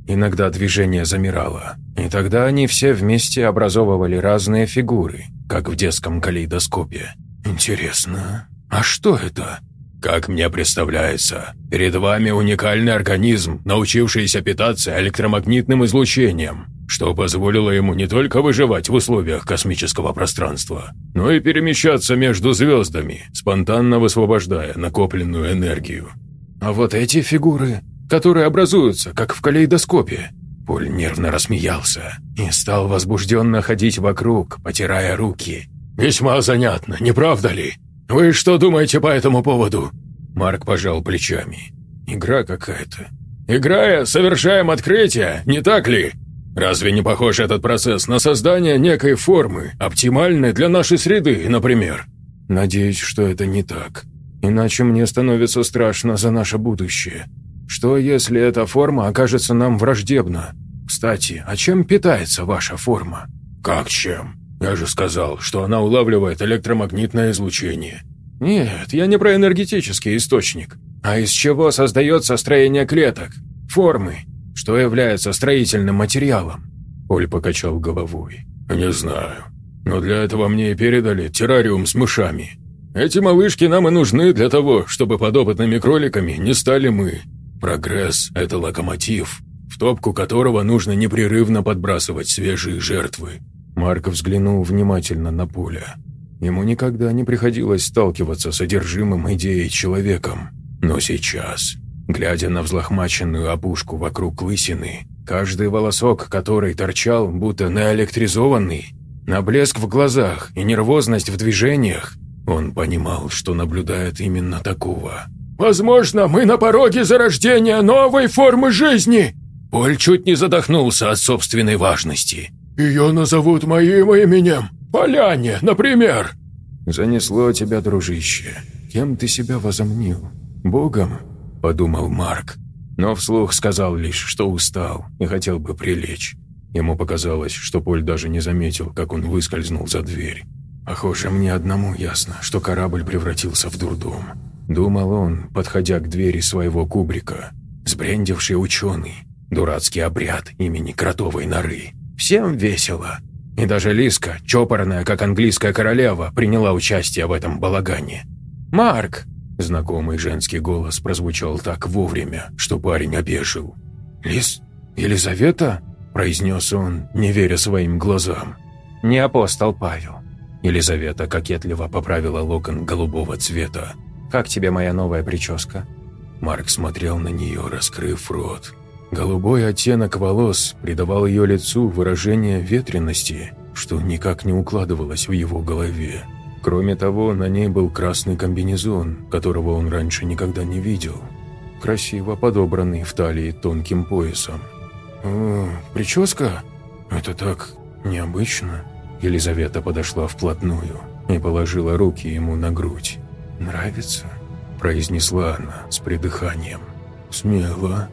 Иногда движение замирало, и тогда они все вместе образовывали разные фигуры, как в детском калейдоскопе. Интересно, а что это? Как мне представляется, перед вами уникальный организм, научившийся питаться электромагнитным излучением, что позволило ему не только выживать в условиях космического пространства, но и перемещаться между звездами, спонтанно высвобождая накопленную энергию. А вот эти фигуры которые образуются, как в калейдоскопе». Поль нервно рассмеялся и стал возбужденно ходить вокруг, потирая руки. «Весьма занятно, не правда ли? Вы что думаете по этому поводу?» Марк пожал плечами. «Игра какая-то». «Играя, совершаем открытие, не так ли? Разве не похож этот процесс на создание некой формы, оптимальной для нашей среды, например?» «Надеюсь, что это не так. Иначе мне становится страшно за наше будущее. Что, если эта форма окажется нам враждебна? Кстати, а чем питается ваша форма? Как чем? Я же сказал, что она улавливает электромагнитное излучение. Нет, я не про энергетический источник. А из чего создается строение клеток? Формы? Что является строительным материалом? Оль покачал головой. Не знаю. Но для этого мне и передали террариум с мышами. Эти малышки нам и нужны для того, чтобы подопытными кроликами не стали мы. Прогресс – это локомотив, в топку которого нужно непрерывно подбрасывать свежие жертвы. Марк взглянул внимательно на Поля. Ему никогда не приходилось сталкиваться с одержимым идеей человеком. Но сейчас, глядя на взлохмаченную опушку вокруг лысины, каждый волосок который торчал, будто наэлектризованный, на блеск в глазах и нервозность в движениях, он понимал, что наблюдает именно такого – Возможно, мы на пороге зарождения новой формы жизни!» Поль чуть не задохнулся от собственной важности. «Ее назовут моим именем. Поляне, например!» «Занесло тебя, дружище. Кем ты себя возомнил? Богом?» – подумал Марк. Но вслух сказал лишь, что устал и хотел бы прилечь. Ему показалось, что Поль даже не заметил, как он выскользнул за дверь. Похоже, мне одному ясно, что корабль превратился в дурдом. Думал он, подходя к двери своего кубрика. Сбрендивший ученый. Дурацкий обряд имени кротовой норы. Всем весело. И даже Лиска, чопорная, как английская королева, приняла участие в этом балагане. «Марк!» Знакомый женский голос прозвучал так вовремя, что парень опешил. «Лис? Елизавета?» – произнес он, не веря своим глазам. «Не апостол Павел». Елизавета кокетливо поправила локон голубого цвета. «Как тебе моя новая прическа?» Марк смотрел на нее, раскрыв рот. Голубой оттенок волос придавал ее лицу выражение ветренности, что никак не укладывалось в его голове. Кроме того, на ней был красный комбинезон, которого он раньше никогда не видел. Красиво подобранный в талии тонким поясом. «О, прическа? Это так необычно». Елизавета подошла вплотную и положила руки ему на грудь. «Нравится?» – произнесла она с придыханием. «Смело».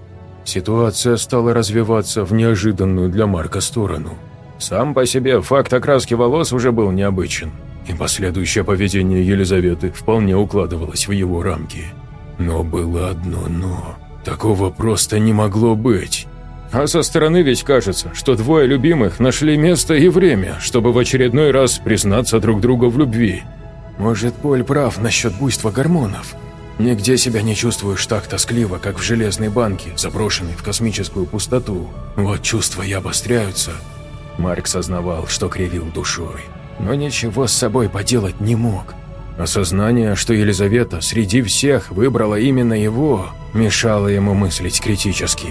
Ситуация стала развиваться в неожиданную для Марка сторону. Сам по себе факт окраски волос уже был необычен, и последующее поведение Елизаветы вполне укладывалось в его рамки. Но было одно «но». Такого просто не могло быть. А со стороны ведь кажется, что двое любимых нашли место и время, чтобы в очередной раз признаться друг другу в любви. Может, Поль прав насчет буйства гормонов? Нигде себя не чувствуешь так тоскливо, как в железной банке, заброшенной в космическую пустоту. Вот чувства и обостряются. Марк сознавал, что кривил душой, но ничего с собой поделать не мог. Осознание, что Елизавета среди всех выбрала именно его, мешало ему мыслить критически.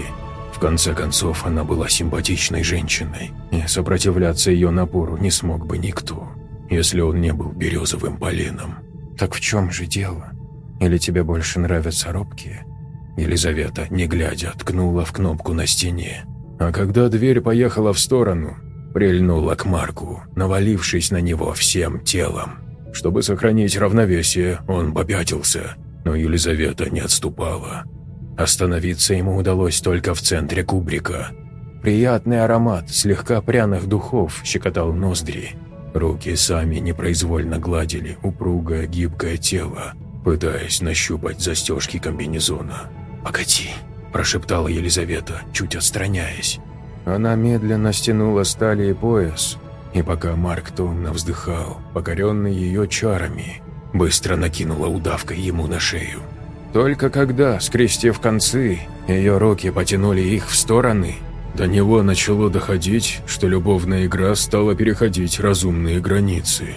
В конце концов, она была симпатичной женщиной, и сопротивляться ее напору не смог бы никто, если он не был березовым поленом. Так в чем же дело? Или тебе больше нравятся робкие?» Елизавета, не глядя, ткнула в кнопку на стене. А когда дверь поехала в сторону, прильнула к Марку, навалившись на него всем телом. Чтобы сохранить равновесие, он попятился, но Елизавета не отступала. Остановиться ему удалось только в центре кубрика. Приятный аромат слегка пряных духов щекотал ноздри. Руки сами непроизвольно гладили упругое гибкое тело, пытаясь нащупать застежки комбинезона. «Погоди», – прошептала Елизавета, чуть отстраняясь. Она медленно стянула стали и пояс, и пока Марк томно вздыхал, покоренный ее чарами, быстро накинула удавкой ему на шею. Только когда, скрестив концы, ее руки потянули их в стороны, до него начало доходить, что любовная игра стала переходить разумные границы.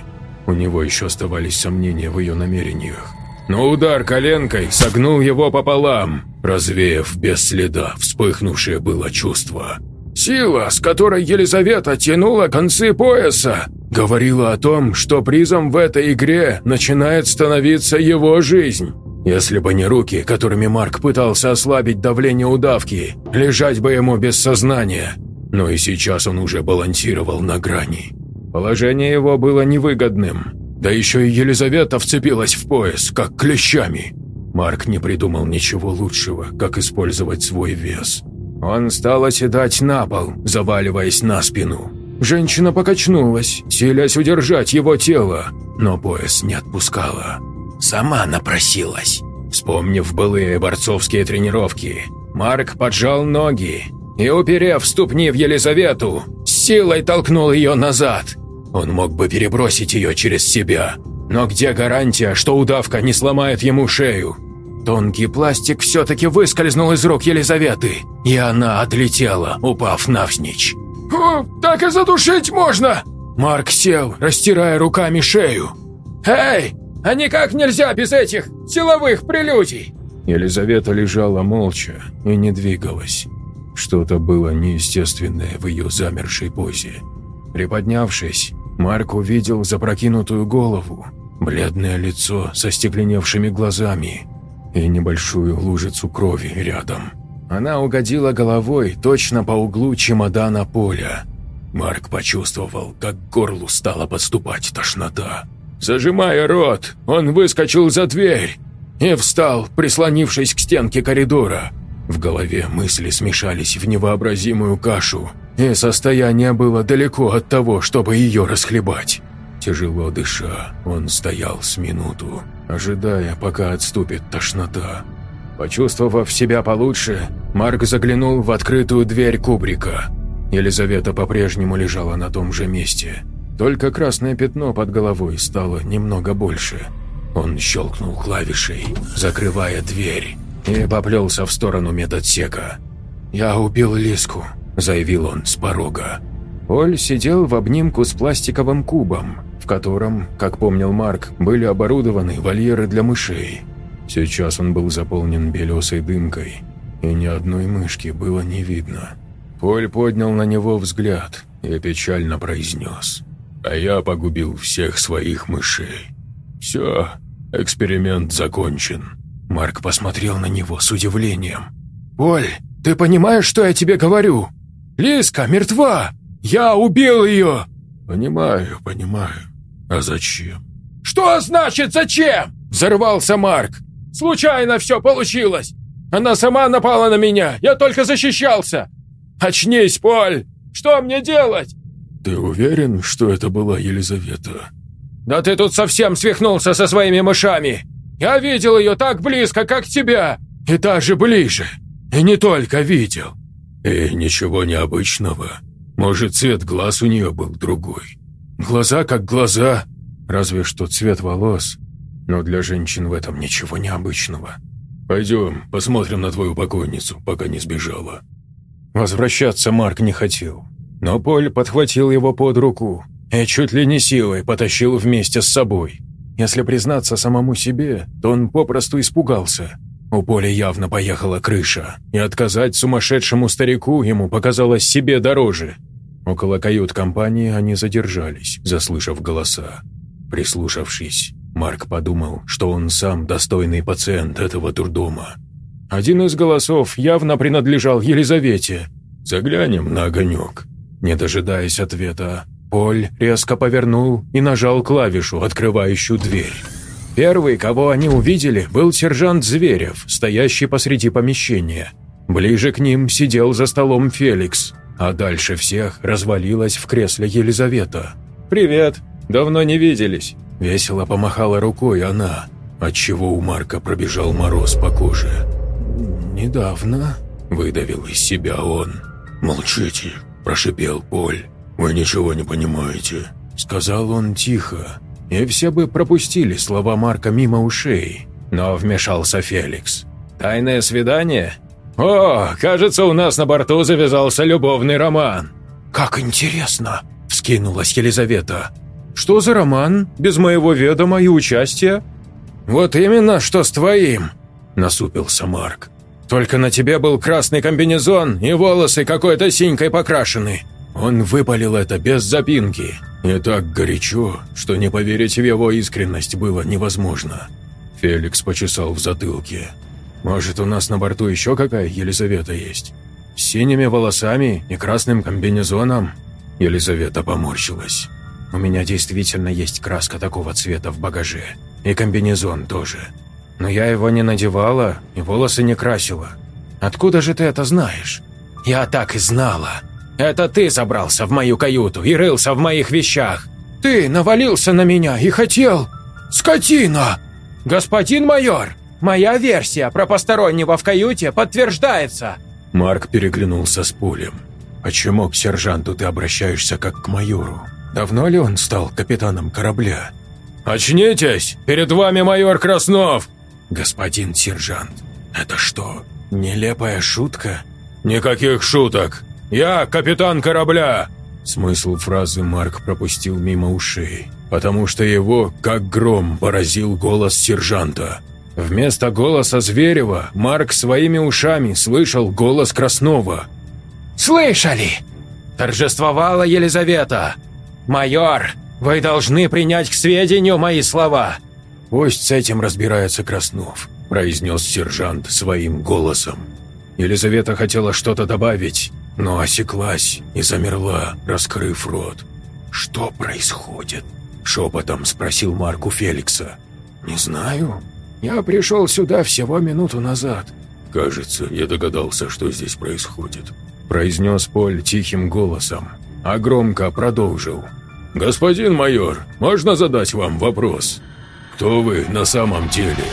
У него еще оставались сомнения в ее намерениях но удар коленкой согнул его пополам, развеяв без следа вспыхнувшее было чувство. Сила, с которой Елизавета тянула концы пояса, говорила о том, что призом в этой игре начинает становиться его жизнь. Если бы не руки, которыми Марк пытался ослабить давление удавки, лежать бы ему без сознания. Но и сейчас он уже балансировал на грани. Положение его было невыгодным. Да еще и Елизавета вцепилась в пояс, как клещами. Марк не придумал ничего лучшего, как использовать свой вес. Он стал оседать на пол, заваливаясь на спину. Женщина покачнулась, силясь удержать его тело, но пояс не отпускала. Сама напросилась. Вспомнив былые борцовские тренировки, Марк поджал ноги и, уперев ступни в Елизавету, силой толкнул ее назад – он мог бы перебросить ее через себя. Но где гарантия, что удавка не сломает ему шею? Тонкий пластик все-таки выскользнул из рук Елизаветы, и она отлетела, упав навзничь. «О, так и задушить можно!» Марк сел, растирая руками шею. «Эй, а никак нельзя без этих силовых прелюдий!» Елизавета лежала молча и не двигалась. Что-то было неестественное в ее замершей позе. Приподнявшись, Марк увидел запрокинутую голову, бледное лицо со стекленевшими глазами и небольшую лужицу крови рядом. Она угодила головой точно по углу чемодана поля. Марк почувствовал, как к горлу стала подступать тошнота. Зажимая рот, он выскочил за дверь и встал, прислонившись к стенке коридора. В голове мысли смешались в невообразимую кашу – и состояние было далеко от того, чтобы ее расхлебать. Тяжело дыша, он стоял с минуту, ожидая, пока отступит тошнота. Почувствовав себя получше, Марк заглянул в открытую дверь кубрика. Елизавета по-прежнему лежала на том же месте, только красное пятно под головой стало немного больше. Он щелкнул клавишей, закрывая дверь, и поплелся в сторону медотсека. «Я убил Лиску», – заявил он с порога. Оль сидел в обнимку с пластиковым кубом, в котором, как помнил Марк, были оборудованы вольеры для мышей. Сейчас он был заполнен белесой дымкой, и ни одной мышки было не видно. Поль поднял на него взгляд и печально произнес. «А я погубил всех своих мышей. Все, эксперимент закончен». Марк посмотрел на него с удивлением. «Поль, ты понимаешь, что я тебе говорю?» Лиска мертва! Я убил ее!» «Понимаю, понимаю. А зачем?» «Что значит зачем?» – взорвался Марк. «Случайно все получилось. Она сама напала на меня, я только защищался. Очнись, Поль! Что мне делать?» «Ты уверен, что это была Елизавета?» «Да ты тут совсем свихнулся со своими мышами! Я видел ее так близко, как тебя, и даже ближе. И не только видел. И ничего необычного. Может, цвет глаз у нее был другой. Глаза как глаза, разве что цвет волос. Но для женщин в этом ничего необычного. Пойдем, посмотрим на твою покойницу, пока не сбежала. Возвращаться Марк не хотел. Но Поль подхватил его под руку и чуть ли не силой потащил вместе с собой. Если признаться самому себе, то он попросту испугался. У Поля явно поехала крыша, и отказать сумасшедшему старику ему показалось себе дороже. Около кают-компании они задержались, заслышав голоса. Прислушавшись, Марк подумал, что он сам достойный пациент этого дурдома. Один из голосов явно принадлежал Елизавете. «Заглянем на огонек». Не дожидаясь ответа, Поль резко повернул и нажал клавишу, открывающую дверь. Первый, кого они увидели, был сержант Зверев, стоящий посреди помещения. Ближе к ним сидел за столом Феликс, а дальше всех развалилась в кресле Елизавета. «Привет! Давно не виделись!» Весело помахала рукой она, отчего у Марка пробежал мороз по коже. «Недавно», — выдавил из себя он. «Молчите», – прошипел Поль. «Вы ничего не понимаете», – сказал он тихо. И все бы пропустили слова Марка мимо ушей. Но вмешался Феликс. «Тайное свидание? О, кажется, у нас на борту завязался любовный роман». «Как интересно!» – вскинулась Елизавета. «Что за роман? Без моего ведома и участия?» «Вот именно, что с твоим!» – насупился Марк. Только на тебе был красный комбинезон и волосы какой-то синькой покрашены». Он выпалил это без запинки. И так горячо, что не поверить в его искренность было невозможно. Феликс почесал в затылке. «Может, у нас на борту еще какая Елизавета есть? С синими волосами и красным комбинезоном?» Елизавета поморщилась. «У меня действительно есть краска такого цвета в багаже. И комбинезон тоже. Но я его не надевала и волосы не красила. Откуда же ты это знаешь? Я так и знала. Это ты забрался в мою каюту и рылся в моих вещах. Ты навалился на меня и хотел... Скотина! Господин майор, моя версия про постороннего в каюте подтверждается. Марк переглянулся с Пулем. «Почему к сержанту ты обращаешься как к майору? Давно ли он стал капитаном корабля?» «Очнитесь! Перед вами майор Краснов!» «Господин сержант, это что, нелепая шутка?» «Никаких шуток! Я капитан корабля!» Смысл фразы Марк пропустил мимо ушей, потому что его, как гром, поразил голос сержанта. Вместо голоса Зверева Марк своими ушами слышал голос Краснова. «Слышали!» – торжествовала Елизавета. «Майор, вы должны принять к сведению мои слова. «Пусть с этим разбирается Краснов», – произнес сержант своим голосом. Елизавета хотела что-то добавить, но осеклась и замерла, раскрыв рот. «Что происходит?» – шепотом спросил Марк у Феликса. «Не знаю. Я пришел сюда всего минуту назад». «Кажется, я догадался, что здесь происходит», – произнес Поль тихим голосом, а громко продолжил. «Господин майор, можно задать вам вопрос?» «Кто вы на самом деле?»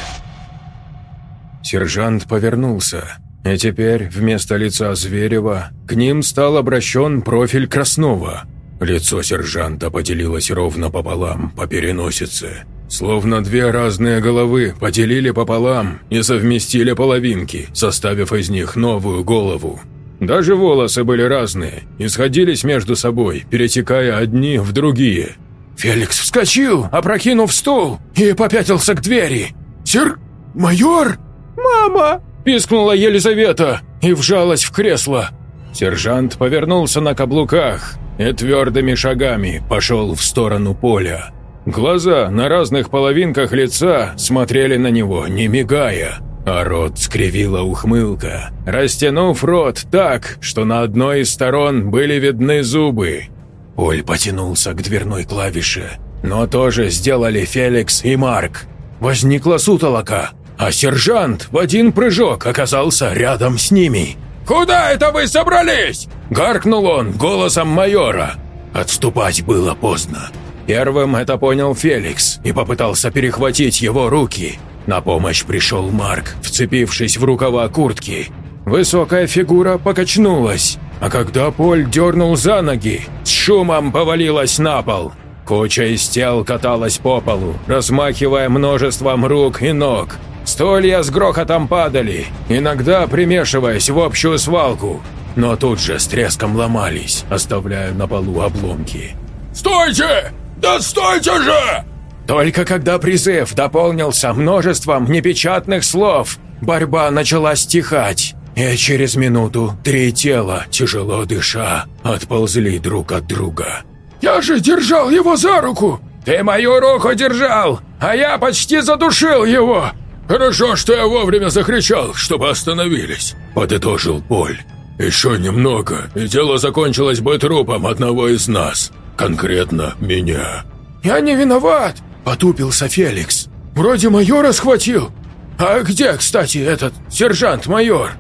Сержант повернулся, и теперь вместо лица Зверева к ним стал обращен профиль Краснова. Лицо сержанта поделилось ровно пополам по переносице, словно две разные головы поделили пополам и совместили половинки, составив из них новую голову. Даже волосы были разные и сходились между собой, перетекая одни в другие – Феликс вскочил, опрокинув стул, и попятился к двери. «Сер... майор?» «Мама!» – пискнула Елизавета и вжалась в кресло. Сержант повернулся на каблуках и твердыми шагами пошел в сторону поля. Глаза на разных половинках лица смотрели на него, не мигая, а рот скривила ухмылка, растянув рот так, что на одной из сторон были видны зубы, Оль потянулся к дверной клавише, но тоже сделали Феликс и Марк. Возникла сутолока, а сержант в один прыжок оказался рядом с ними. «Куда это вы собрались?» – гаркнул он голосом майора. Отступать было поздно. Первым это понял Феликс и попытался перехватить его руки. На помощь пришел Марк, вцепившись в рукава куртки. Высокая фигура покачнулась, а когда Поль дернул за ноги, с шумом повалилась на пол. Куча из тел каталась по полу, размахивая множеством рук и ног. Столья с грохотом падали, иногда примешиваясь в общую свалку, но тут же с треском ломались, оставляя на полу обломки. «Стойте! Да стойте же!» Только когда призыв дополнился множеством непечатных слов, борьба начала стихать, и через минуту три тела, тяжело дыша, отползли друг от друга. «Я же держал его за руку!» «Ты мою руку держал, а я почти задушил его!» «Хорошо, что я вовремя закричал, чтобы остановились», – подытожил Поль. «Еще немного, и дело закончилось бы трупом одного из нас, конкретно меня». «Я не виноват!» – потупился Феликс. «Вроде майора схватил. А где, кстати, этот сержант-майор?»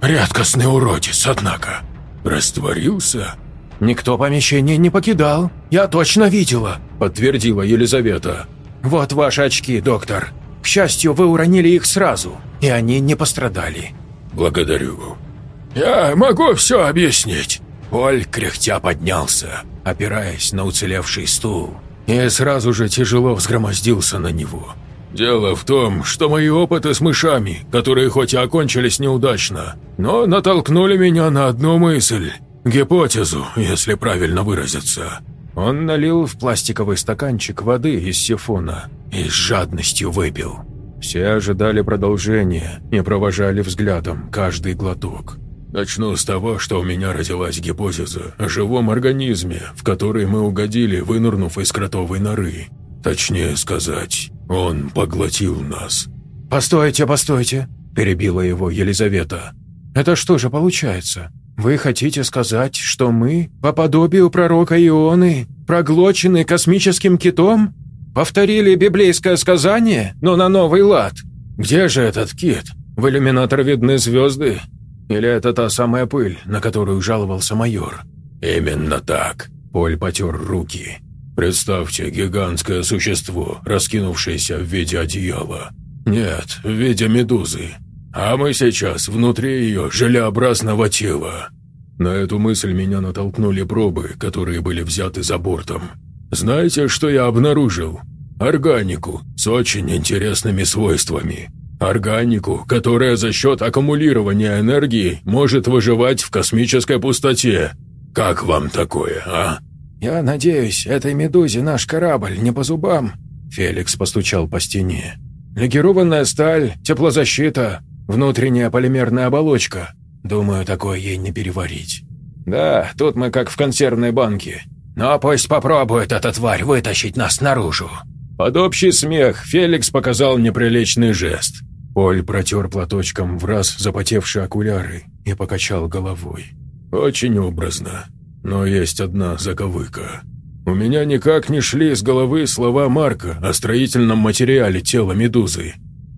«Редкостный уродец, однако. Растворился?» «Никто помещение не покидал. Я точно видела», – подтвердила Елизавета. «Вот ваши очки, доктор. К счастью, вы уронили их сразу, и они не пострадали». «Благодарю. Я могу все объяснить». Поль кряхтя поднялся, опираясь на уцелевший стул, и сразу же тяжело взгромоздился на него. «Дело в том, что мои опыты с мышами, которые хоть и окончились неудачно, но натолкнули меня на одну мысль, гипотезу, если правильно выразиться». Он налил в пластиковый стаканчик воды из сифона и с жадностью выпил. Все ожидали продолжения и провожали взглядом каждый глоток. Начну с того, что у меня родилась гипотеза о живом организме, в который мы угодили, вынырнув из кротовой норы. Точнее сказать, он поглотил нас. «Постойте, постойте», – перебила его Елизавета. «Это что же получается? Вы хотите сказать, что мы, по подобию пророка Ионы, проглочены космическим китом? Повторили библейское сказание, но на новый лад? Где же этот кит? В иллюминатор видны звезды? Или это та самая пыль, на которую жаловался майор?» «Именно так», – Поль потер руки. Представьте гигантское существо, раскинувшееся в виде одеяла. Нет, в виде медузы. А мы сейчас внутри ее желеобразного тела. На эту мысль меня натолкнули пробы, которые были взяты за бортом. Знаете, что я обнаружил? Органику с очень интересными свойствами. Органику, которая за счет аккумулирования энергии может выживать в космической пустоте. Как вам такое, а? «Я надеюсь, этой медузе наш корабль не по зубам?» Феликс постучал по стене. «Легированная сталь, теплозащита, внутренняя полимерная оболочка. Думаю, такое ей не переварить. Да, тут мы как в консервной банке. Но пусть попробует эта тварь вытащить нас наружу». Под общий смех Феликс показал неприличный жест. Поль протер платочком в раз запотевшие окуляры и покачал головой. «Очень образно. Но есть одна заковыка. У меня никак не шли с головы слова Марка о строительном материале тела медузы.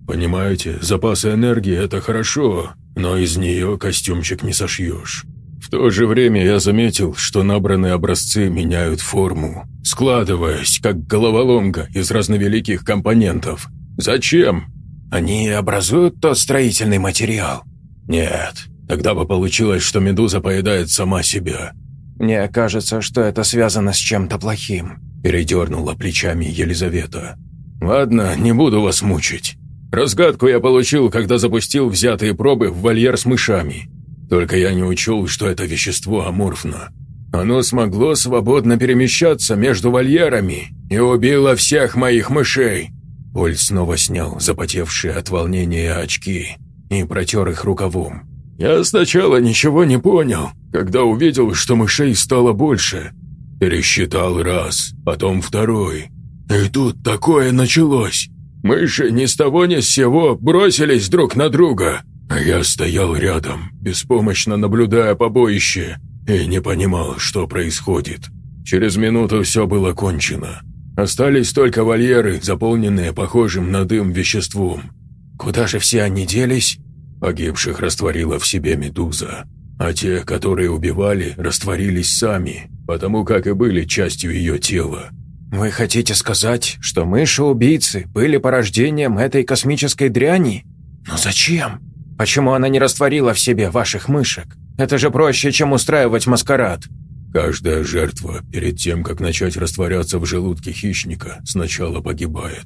Понимаете, запасы энергии – это хорошо, но из нее костюмчик не сошьешь. В то же время я заметил, что набранные образцы меняют форму, складываясь, как головоломка из разновеликих компонентов. Зачем? Они образуют тот строительный материал? Нет, тогда бы получилось, что медуза поедает сама себя. «Мне кажется, что это связано с чем-то плохим», – передернула плечами Елизавета. «Ладно, не буду вас мучить. Разгадку я получил, когда запустил взятые пробы в вольер с мышами. Только я не учел, что это вещество аморфно. Оно смогло свободно перемещаться между вольерами и убило всех моих мышей». Поль снова снял запотевшие от волнения очки и протер их рукавом. Я сначала ничего не понял, когда увидел, что мышей стало больше. Пересчитал раз, потом второй. И тут такое началось. Мыши ни с того ни с сего бросились друг на друга, а я стоял рядом, беспомощно наблюдая побоище, и не понимал, что происходит. Через минуту все было кончено. Остались только вольеры, заполненные похожим на дым веществом. Куда же все они делись? Погибших растворила в себе медуза, а те, которые убивали, растворились сами, потому как и были частью ее тела. «Вы хотите сказать, что мыши-убийцы были порождением этой космической дряни? Но зачем?» Почему она не растворила в себе ваших мышек? Это же проще, чем устраивать маскарад». Каждая жертва, перед тем, как начать растворяться в желудке хищника, сначала погибает.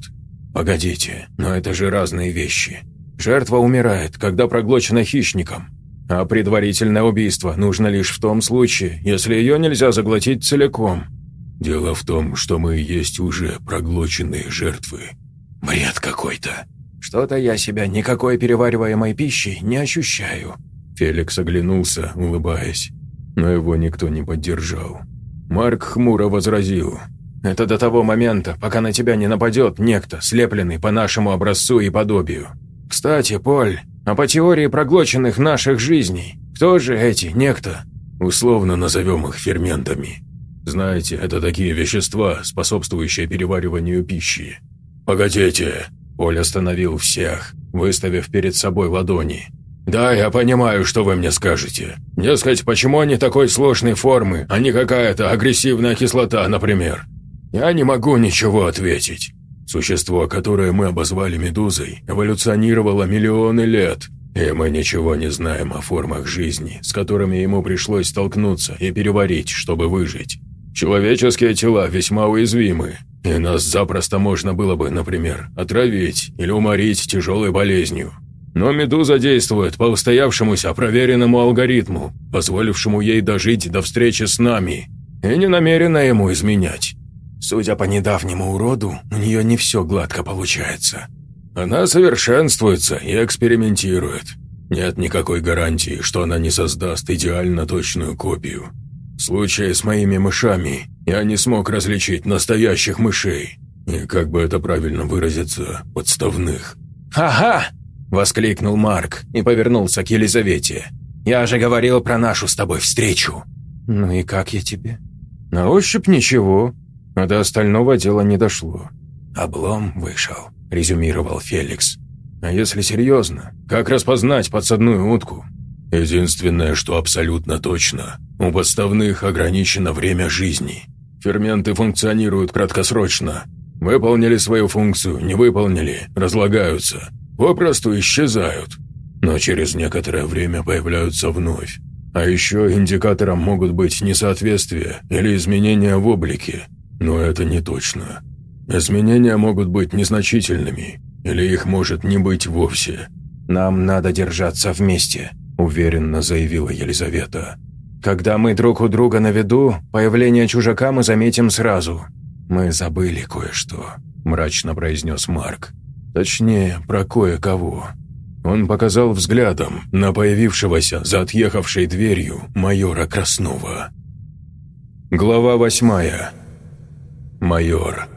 Погодите, но это же разные вещи. Жертва умирает, когда проглочена хищником, а предварительное убийство нужно лишь в том случае, если ее нельзя заглотить целиком. Дело в том, что мы есть уже проглоченные жертвы. Бред какой-то. Что-то я себя никакой перевариваемой пищей не ощущаю. Феликс оглянулся, улыбаясь но его никто не поддержал. Марк хмуро возразил. «Это до того момента, пока на тебя не нападет некто, слепленный по нашему образцу и подобию. Кстати, Поль, а по теории проглоченных наших жизней, кто же эти некто?» «Условно назовем их ферментами. Знаете, это такие вещества, способствующие перевариванию пищи». «Погодите!» Поль остановил всех, выставив перед собой ладони. «Да, я понимаю, что вы мне скажете. Дескать, почему они такой сложной формы, а не какая-то агрессивная кислота, например? Я не могу ничего ответить. Существо, которое мы обозвали медузой, эволюционировало миллионы лет, и мы ничего не знаем о формах жизни, с которыми ему пришлось столкнуться и переварить, чтобы выжить. Человеческие тела весьма уязвимы, и нас запросто можно было бы, например, отравить или уморить тяжелой болезнью. Но «Медуза» действует по устоявшемуся проверенному алгоритму, позволившему ей дожить до встречи с нами, и не намерена ему изменять. Судя по недавнему уроду, у нее не все гладко получается. Она совершенствуется и экспериментирует. Нет никакой гарантии, что она не создаст идеально точную копию. В случае с моими мышами я не смог различить настоящих мышей, и, как бы это правильно выразиться, подставных. «Ага!» – воскликнул Марк и повернулся к Елизавете. «Я же говорил про нашу с тобой встречу». «Ну и как я тебе?» «На ощупь ничего, а до остального дела не дошло». «Облом вышел», – резюмировал Феликс. «А если серьезно, как распознать подсадную утку?» «Единственное, что абсолютно точно, у подставных ограничено время жизни. Ферменты функционируют краткосрочно. Выполнили свою функцию, не выполнили, разлагаются попросту исчезают, но через некоторое время появляются вновь. А еще индикатором могут быть несоответствия или изменения в облике, но это не точно. Изменения могут быть незначительными, или их может не быть вовсе. «Нам надо держаться вместе», – уверенно заявила Елизавета. «Когда мы друг у друга на виду, появление чужака мы заметим сразу». «Мы забыли кое-что», – мрачно произнес Марк. Точнее, про кое-кого. Он показал взглядом на появившегося за отъехавшей дверью майора Краснова. Глава восьмая. Майор.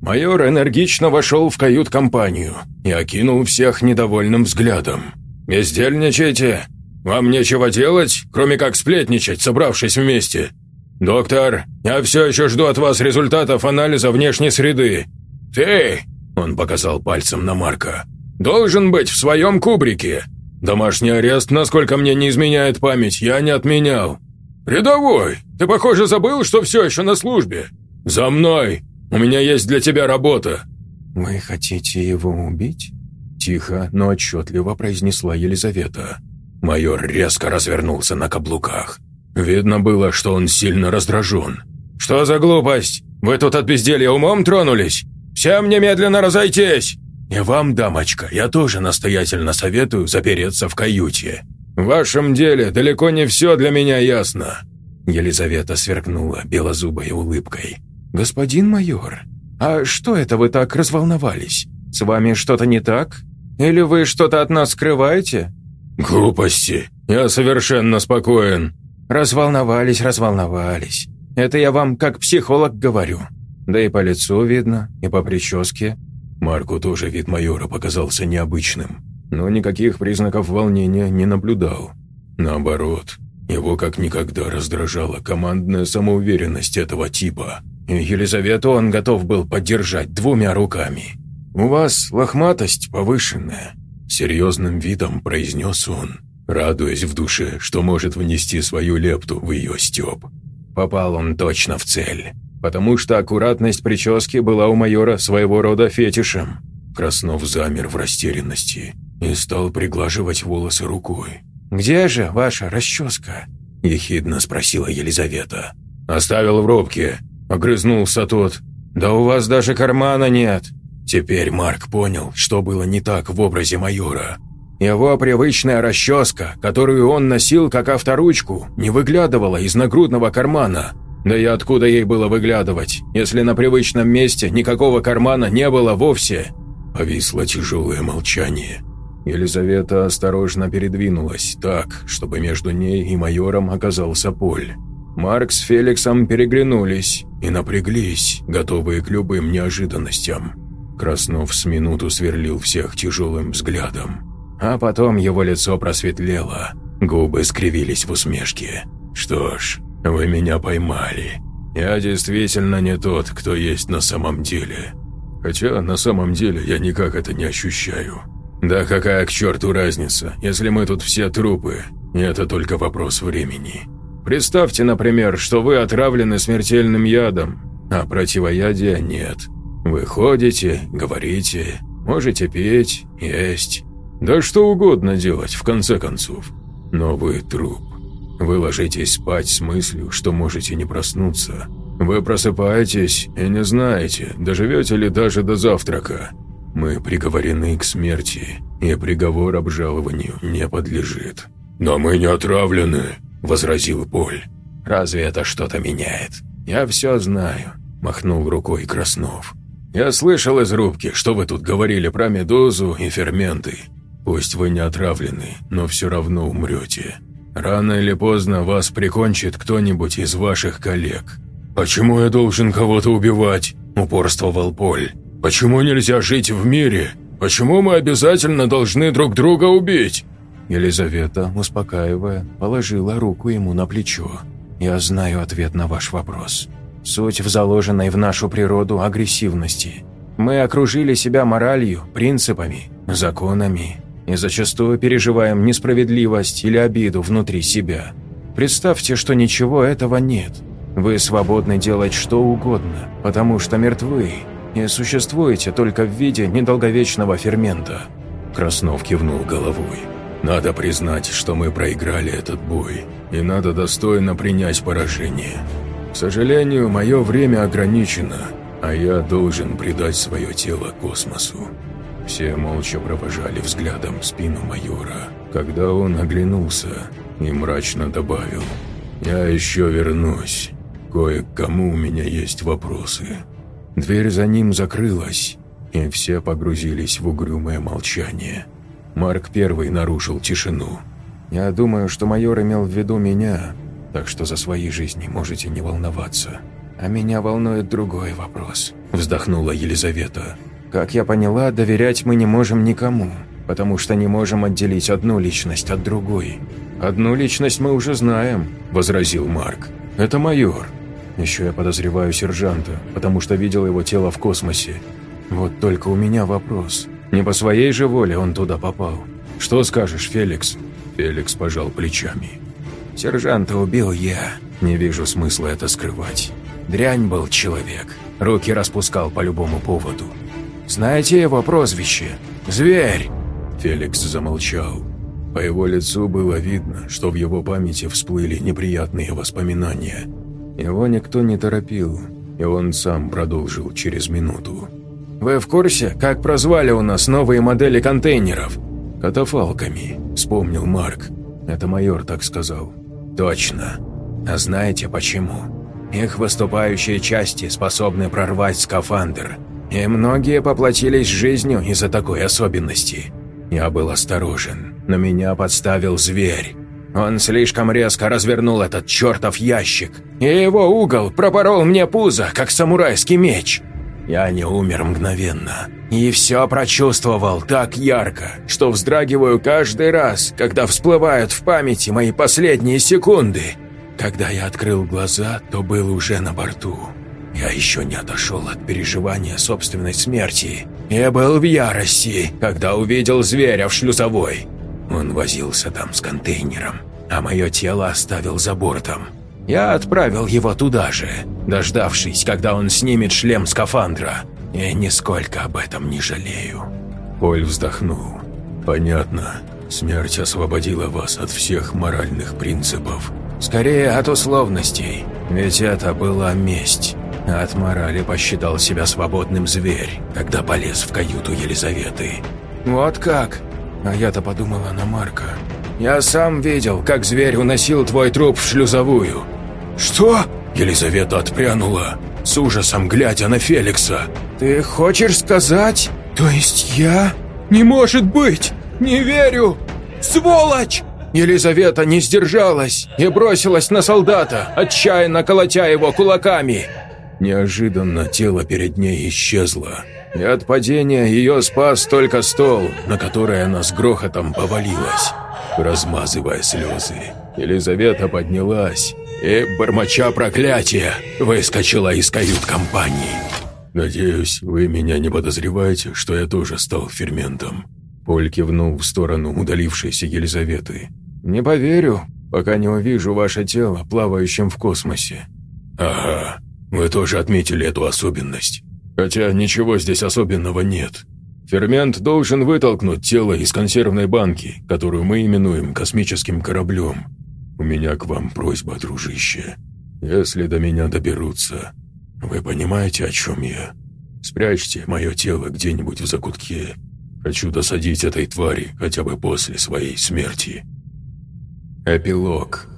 Майор энергично вошел в кают-компанию и окинул всех недовольным взглядом. «Бездельничайте? Вам нечего делать, кроме как сплетничать, собравшись вместе? Доктор, я все еще жду от вас результатов анализа внешней среды. Ты, он показал пальцем на Марка. «Должен быть в своем кубрике. Домашний арест, насколько мне не изменяет память, я не отменял. Рядовой, ты, похоже, забыл, что все еще на службе. За мной! У меня есть для тебя работа». «Вы хотите его убить?» Тихо, но отчетливо произнесла Елизавета. Майор резко развернулся на каблуках. Видно было, что он сильно раздражен. «Что за глупость? Вы тут от безделья умом тронулись? Всем немедленно разойтись! И вам, дамочка, я тоже настоятельно советую запереться в каюте. В вашем деле далеко не все для меня ясно». Елизавета сверкнула белозубой улыбкой. «Господин майор, а что это вы так разволновались? С вами что-то не так? Или вы что-то от нас скрываете?» «Глупости. Я совершенно спокоен». «Разволновались, разволновались. Это я вам как психолог говорю. Да и по лицу видно, и по прическе. Марку тоже вид майора показался необычным, но никаких признаков волнения не наблюдал. Наоборот, его как никогда раздражала командная самоуверенность этого типа. И Елизавету он готов был поддержать двумя руками. «У вас лохматость повышенная», – серьезным видом произнес он, радуясь в душе, что может внести свою лепту в ее стёб. Попал он точно в цель потому что аккуратность прически была у майора своего рода фетишем. Краснов замер в растерянности. и стал приглаживать волосы рукой. «Где же ваша расческа?» – ехидно спросила Елизавета. «Оставил в робке», – огрызнулся тот. «Да у вас даже кармана нет». Теперь Марк понял, что было не так в образе майора. Его привычная расческа, которую он носил как авторучку, не выглядывала из нагрудного кармана. Да и откуда ей было выглядывать, если на привычном месте никакого кармана не было вовсе? Повисло тяжелое молчание. Елизавета осторожно передвинулась так, чтобы между ней и майором оказался Поль. Марк с Феликсом переглянулись и напряглись, готовые к любым неожиданностям. Краснов с минуту сверлил всех тяжелым взглядом. А потом его лицо просветлело, губы скривились в усмешке. «Что ж, вы меня поймали. Я действительно не тот, кто есть на самом деле. Хотя на самом деле я никак это не ощущаю. Да какая к черту разница, если мы тут все трупы, и это только вопрос времени. Представьте, например, что вы отравлены смертельным ядом, а противоядия нет». Вы ходите, говорите, можете петь, есть, да что угодно делать, в конце концов. Но вы труп. Вы ложитесь спать с мыслью, что можете не проснуться. Вы просыпаетесь и не знаете, доживете ли даже до завтрака. Мы приговорены к смерти, и приговор обжалованию не подлежит. «Но мы не отравлены», – возразил Поль. «Разве это что-то меняет? Я все знаю», – махнул рукой Краснов. Я слышал из рубки, что вы тут говорили про медузу и ферменты. Пусть вы не отравлены, но все равно умрете. Рано или поздно вас прикончит кто-нибудь из ваших коллег. Почему я должен кого-то убивать? Упорствовал Поль. Почему нельзя жить в мире? Почему мы обязательно должны друг друга убить? Елизавета, успокаивая, положила руку ему на плечо. «Я знаю ответ на ваш вопрос. Суть в заложенной в нашу природу агрессивности. Мы окружили себя моралью, принципами, законами и зачастую переживаем несправедливость или обиду внутри себя. Представьте, что ничего этого нет. Вы свободны делать что угодно, потому что мертвы и существуете только в виде недолговечного фермента. Краснов кивнул головой. Надо признать, что мы проиграли этот бой, и надо достойно принять поражение. К сожалению, мое время ограничено, а я должен предать свое тело космосу. Все молча провожали взглядом спину майора, когда он оглянулся и мрачно добавил «Я еще вернусь. Кое кому у меня есть вопросы». Дверь за ним закрылась, и все погрузились в угрюмое молчание. Марк первый нарушил тишину. «Я думаю, что майор имел в виду меня, так что за свои жизни можете не волноваться. А меня волнует другой вопрос», – вздохнула Елизавета. «Как я поняла, доверять мы не можем никому, потому что не можем отделить одну личность от другой». «Одну личность мы уже знаем», – возразил Марк. «Это майор. Еще я подозреваю сержанта, потому что видел его тело в космосе. Вот только у меня вопрос. Не по своей же воле он туда попал. Что скажешь, Феликс?» Феликс пожал плечами. Сержанта убил я. Не вижу смысла это скрывать. Дрянь был человек. Руки распускал по любому поводу. Знаете его прозвище? Зверь!» Феликс замолчал. По его лицу было видно, что в его памяти всплыли неприятные воспоминания. Его никто не торопил, и он сам продолжил через минуту. «Вы в курсе, как прозвали у нас новые модели контейнеров?» «Катафалками», — вспомнил Марк. Это майор так сказал. Точно. А знаете почему? Их выступающие части способны прорвать скафандр. И многие поплатились жизнью из-за такой особенности. Я был осторожен, но меня подставил зверь. Он слишком резко развернул этот чертов ящик, и его угол пропорол мне пузо, как самурайский меч. Я не умер мгновенно. И все прочувствовал так ярко, что вздрагиваю каждый раз, когда всплывают в памяти мои последние секунды. Когда я открыл глаза, то был уже на борту. Я еще не отошел от переживания собственной смерти. Я был в ярости, когда увидел зверя в шлюзовой. Он возился там с контейнером, а мое тело оставил за бортом. Я отправил его туда же, дождавшись, когда он снимет шлем скафандра. И нисколько об этом не жалею». Поль вздохнул. Понятно. Смерть освободила вас от всех моральных принципов. Скорее от условностей, ведь это была месть. От морали посчитал себя свободным зверь, когда полез в каюту Елизаветы. Вот как? А я-то подумала на Марка. Я сам видел, как зверь уносил твой труп в шлюзовую. Что? Елизавета отпрянула, с ужасом глядя на Феликса. Ты хочешь сказать? То есть я? Не может быть! Не верю! Сволочь! Елизавета не сдержалась и бросилась на солдата, отчаянно колотя его кулаками. Неожиданно тело перед ней исчезло, и от падения ее спас только стол, на который она с грохотом повалилась. Размазывая слезы, Елизавета поднялась и, бормоча проклятия, выскочила из кают-компании. «Надеюсь, вы меня не подозреваете, что я тоже стал ферментом?» Поль кивнул в сторону удалившейся Елизаветы. «Не поверю, пока не увижу ваше тело, плавающим в космосе». «Ага, вы тоже отметили эту особенность. Хотя ничего здесь особенного нет. Фермент должен вытолкнуть тело из консервной банки, которую мы именуем космическим кораблем. У меня к вам просьба, дружище. Если до меня доберутся, вы понимаете, о чем я? Спрячьте мое тело где-нибудь в закутке Хочу досадить этой твари хотя бы после своей смерти. Эпилог.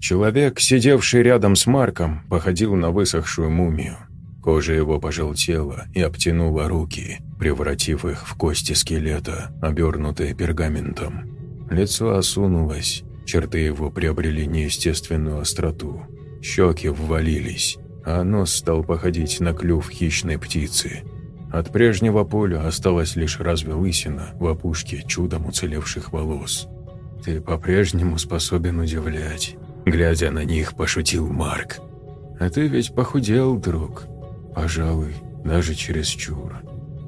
Человек, сидевший рядом с Марком, походил на высохшую мумию. Кожа его пожелтела и обтянула руки, превратив их в кости скелета, обернутые пергаментом. Лицо осунулось, черты его приобрели неестественную остроту. Щеки ввалились, а нос стал походить на клюв хищной птицы – от прежнего поля осталась лишь разве лысина в опушке чудом уцелевших волос. «Ты по-прежнему способен удивлять», — глядя на них, пошутил Марк. «А ты ведь похудел, друг. Пожалуй, даже чересчур».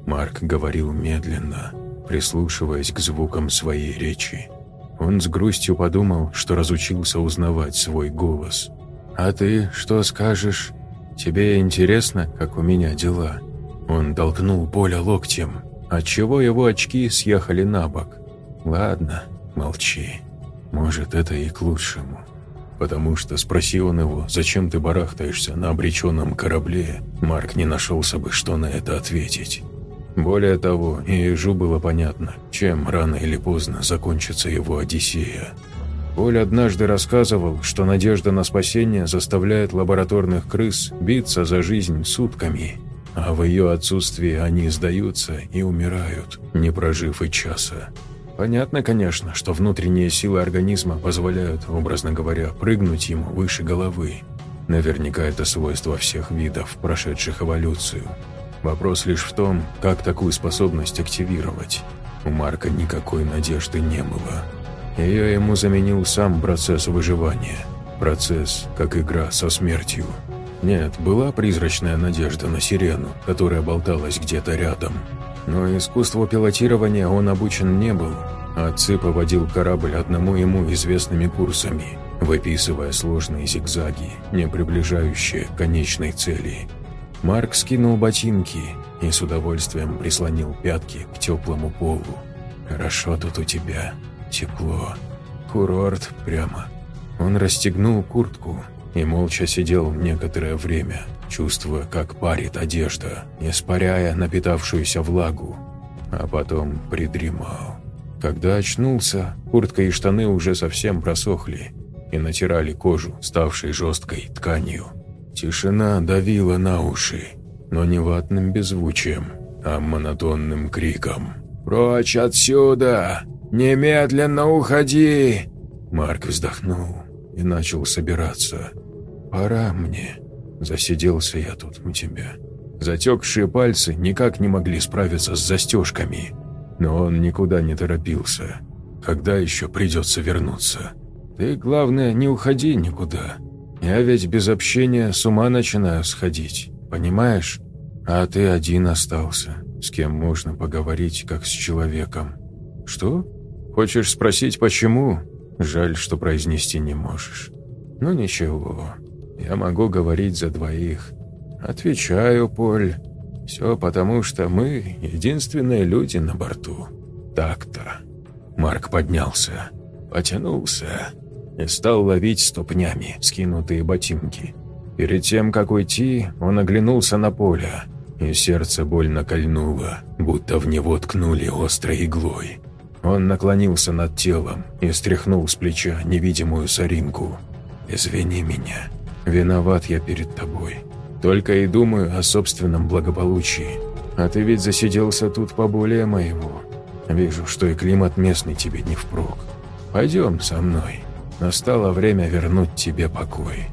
Марк говорил медленно, прислушиваясь к звукам своей речи. Он с грустью подумал, что разучился узнавать свой голос. «А ты что скажешь? Тебе интересно, как у меня дела?» Он толкнул Поля локтем, отчего его очки съехали на бок. «Ладно, молчи. Может, это и к лучшему. Потому что, спроси он его, зачем ты барахтаешься на обреченном корабле, Марк не нашелся бы, что на это ответить. Более того, и ежу было понятно, чем рано или поздно закончится его Одиссея. Поль однажды рассказывал, что надежда на спасение заставляет лабораторных крыс биться за жизнь сутками – а в ее отсутствии они сдаются и умирают, не прожив и часа. Понятно, конечно, что внутренние силы организма позволяют, образно говоря, прыгнуть ему выше головы. Наверняка это свойство всех видов, прошедших эволюцию. Вопрос лишь в том, как такую способность активировать. У Марка никакой надежды не было. Ее ему заменил сам процесс выживания. Процесс, как игра со смертью. Нет, была призрачная надежда на сирену, которая болталась где-то рядом. Но искусству пилотирования он обучен не был. Отцы поводил корабль одному ему известными курсами, выписывая сложные зигзаги, не приближающие конечной цели. Марк скинул ботинки и с удовольствием прислонил пятки к теплому полу. «Хорошо тут у тебя. Тепло. Курорт прямо». Он расстегнул куртку, и молча сидел некоторое время, чувствуя, как парит одежда, испаряя напитавшуюся влагу, а потом придремал. Когда очнулся, куртка и штаны уже совсем просохли и натирали кожу, ставшей жесткой тканью. Тишина давила на уши, но не ватным беззвучием, а монотонным криком. «Прочь отсюда! Немедленно уходи!» Марк вздохнул и начал собираться. «Пора мне. Засиделся я тут у тебя». Затекшие пальцы никак не могли справиться с застежками, но он никуда не торопился. Когда еще придется вернуться? Ты, главное, не уходи никуда. Я ведь без общения с ума начинаю сходить, понимаешь? А ты один остался, с кем можно поговорить, как с человеком. Что? Хочешь спросить, почему? Жаль, что произнести не можешь. Ну ничего, я могу говорить за двоих. Отвечаю, Поль. Все потому, что мы единственные люди на борту. Так-то. Марк поднялся, потянулся и стал ловить ступнями скинутые ботинки. Перед тем, как уйти, он оглянулся на поле, и сердце больно кольнуло, будто в него ткнули острой иглой. Он наклонился над телом и стряхнул с плеча невидимую соринку. «Извини меня. Виноват я перед тобой. Только и думаю о собственном благополучии. А ты ведь засиделся тут поболее моего. Вижу, что и климат местный тебе не впрок. Пойдем со мной. Настало время вернуть тебе покой».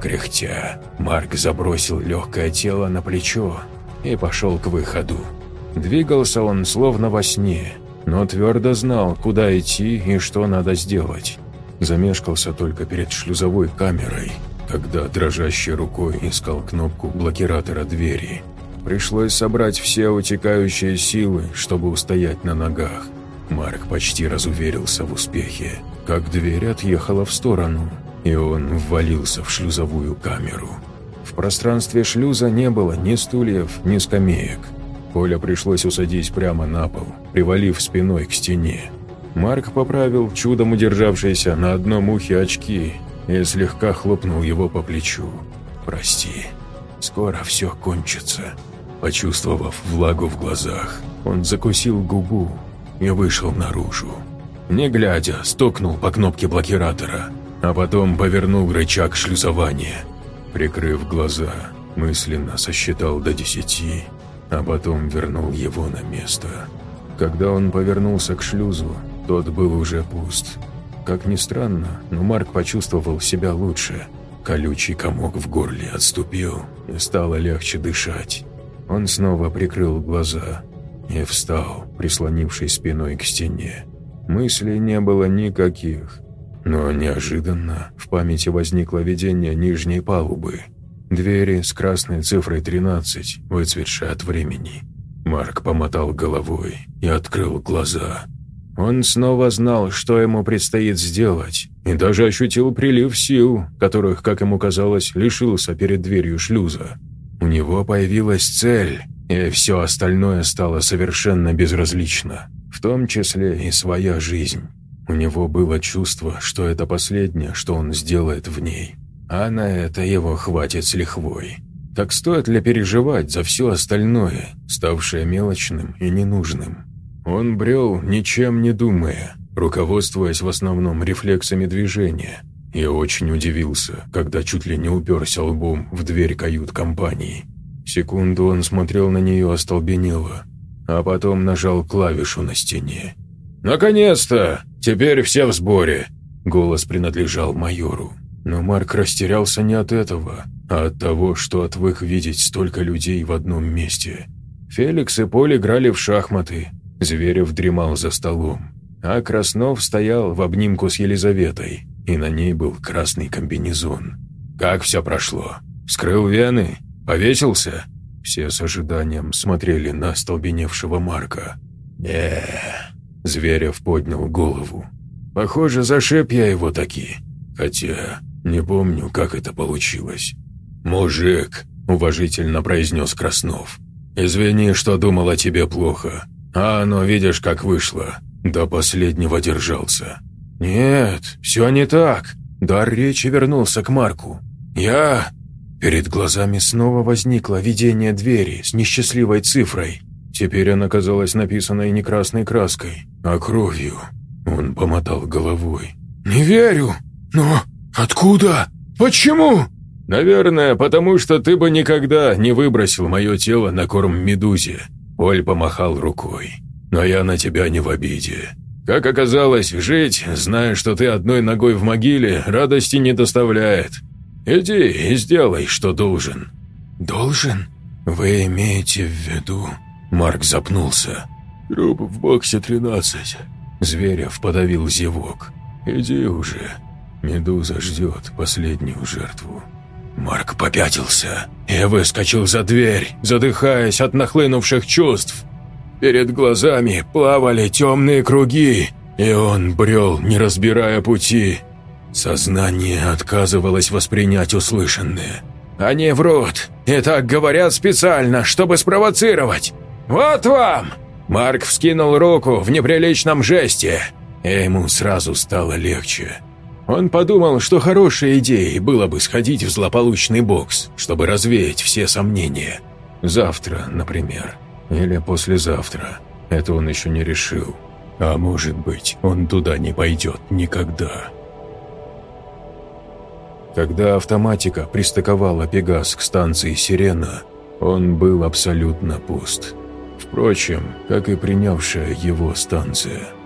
Кряхтя, Марк забросил легкое тело на плечо и пошел к выходу. Двигался он словно во сне, но твердо знал, куда идти и что надо сделать. Замешкался только перед шлюзовой камерой, когда дрожащей рукой искал кнопку блокиратора двери. Пришлось собрать все утекающие силы, чтобы устоять на ногах. Марк почти разуверился в успехе, как дверь отъехала в сторону, и он ввалился в шлюзовую камеру. В пространстве шлюза не было ни стульев, ни скамеек. Коля пришлось усадить прямо на пол, привалив спиной к стене. Марк поправил чудом удержавшиеся на одном ухе очки и слегка хлопнул его по плечу. «Прости, скоро все кончится». Почувствовав влагу в глазах, он закусил губу и вышел наружу. Не глядя, стукнул по кнопке блокиратора, а потом повернул рычаг шлюзования. Прикрыв глаза, мысленно сосчитал до десяти, а потом вернул его на место. Когда он повернулся к шлюзу, тот был уже пуст. Как ни странно, но Марк почувствовал себя лучше. Колючий комок в горле отступил, и стало легче дышать. Он снова прикрыл глаза и встал, прислонившись спиной к стене. Мыслей не было никаких, но неожиданно в памяти возникло видение нижней палубы. Двери с красной цифрой 13, выцветшие от времени. Марк помотал головой и открыл глаза. Он снова знал, что ему предстоит сделать, и даже ощутил прилив сил, которых, как ему казалось, лишился перед дверью шлюза. У него появилась цель, и все остальное стало совершенно безразлично, в том числе и своя жизнь. У него было чувство, что это последнее, что он сделает в ней, а на это его хватит с лихвой. Так стоит ли переживать за все остальное, ставшее мелочным и ненужным? Он брел, ничем не думая, руководствуясь в основном рефлексами движения – я очень удивился, когда чуть ли не уперся лбом в дверь кают-компании. Секунду он смотрел на нее остолбенело, а потом нажал клавишу на стене. «Наконец-то! Теперь все в сборе!» Голос принадлежал майору. Но Марк растерялся не от этого, а от того, что отвык видеть столько людей в одном месте. Феликс и Поль играли в шахматы, Зверев дремал за столом, а Краснов стоял в обнимку с Елизаветой, и на ней был красный комбинезон. «Как все прошло? Вскрыл вены? Повесился?» Все с ожиданием смотрели на столбеневшего Марка. не Зверев поднял голову. «Похоже, зашиб я его таки. Хотя не помню, как это получилось». «Мужик», — уважительно произнес Краснов. «Извини, что думал о тебе плохо. А оно, видишь, как вышло. До последнего держался. «Нет, все не так». Дар речи вернулся к Марку. «Я...» Перед глазами снова возникло видение двери с несчастливой цифрой. Теперь она казалась написанной не красной краской, а кровью. Он помотал головой. «Не верю! Но откуда? Почему?» «Наверное, потому что ты бы никогда не выбросил мое тело на корм медузе». Поль помахал рукой. «Но я на тебя не в обиде. Как оказалось, жить, зная, что ты одной ногой в могиле, радости не доставляет. Иди и сделай, что должен». «Должен? Вы имеете в виду...» Марк запнулся. «Труп в боксе 13». Зверев подавил зевок. «Иди уже. Медуза ждет последнюю жертву». Марк попятился и выскочил за дверь, задыхаясь от нахлынувших чувств. Перед глазами плавали темные круги, и он брел, не разбирая пути. Сознание отказывалось воспринять услышанное. «Они врут, и так говорят специально, чтобы спровоцировать. Вот вам!» Марк вскинул руку в неприличном жесте, и ему сразу стало легче. Он подумал, что хорошей идеей было бы сходить в злополучный бокс, чтобы развеять все сомнения. Завтра, например, или послезавтра. Это он еще не решил. А может быть, он туда не пойдет никогда. Когда автоматика пристыковала Пегас к станции «Сирена», он был абсолютно пуст. Впрочем, как и принявшая его станция –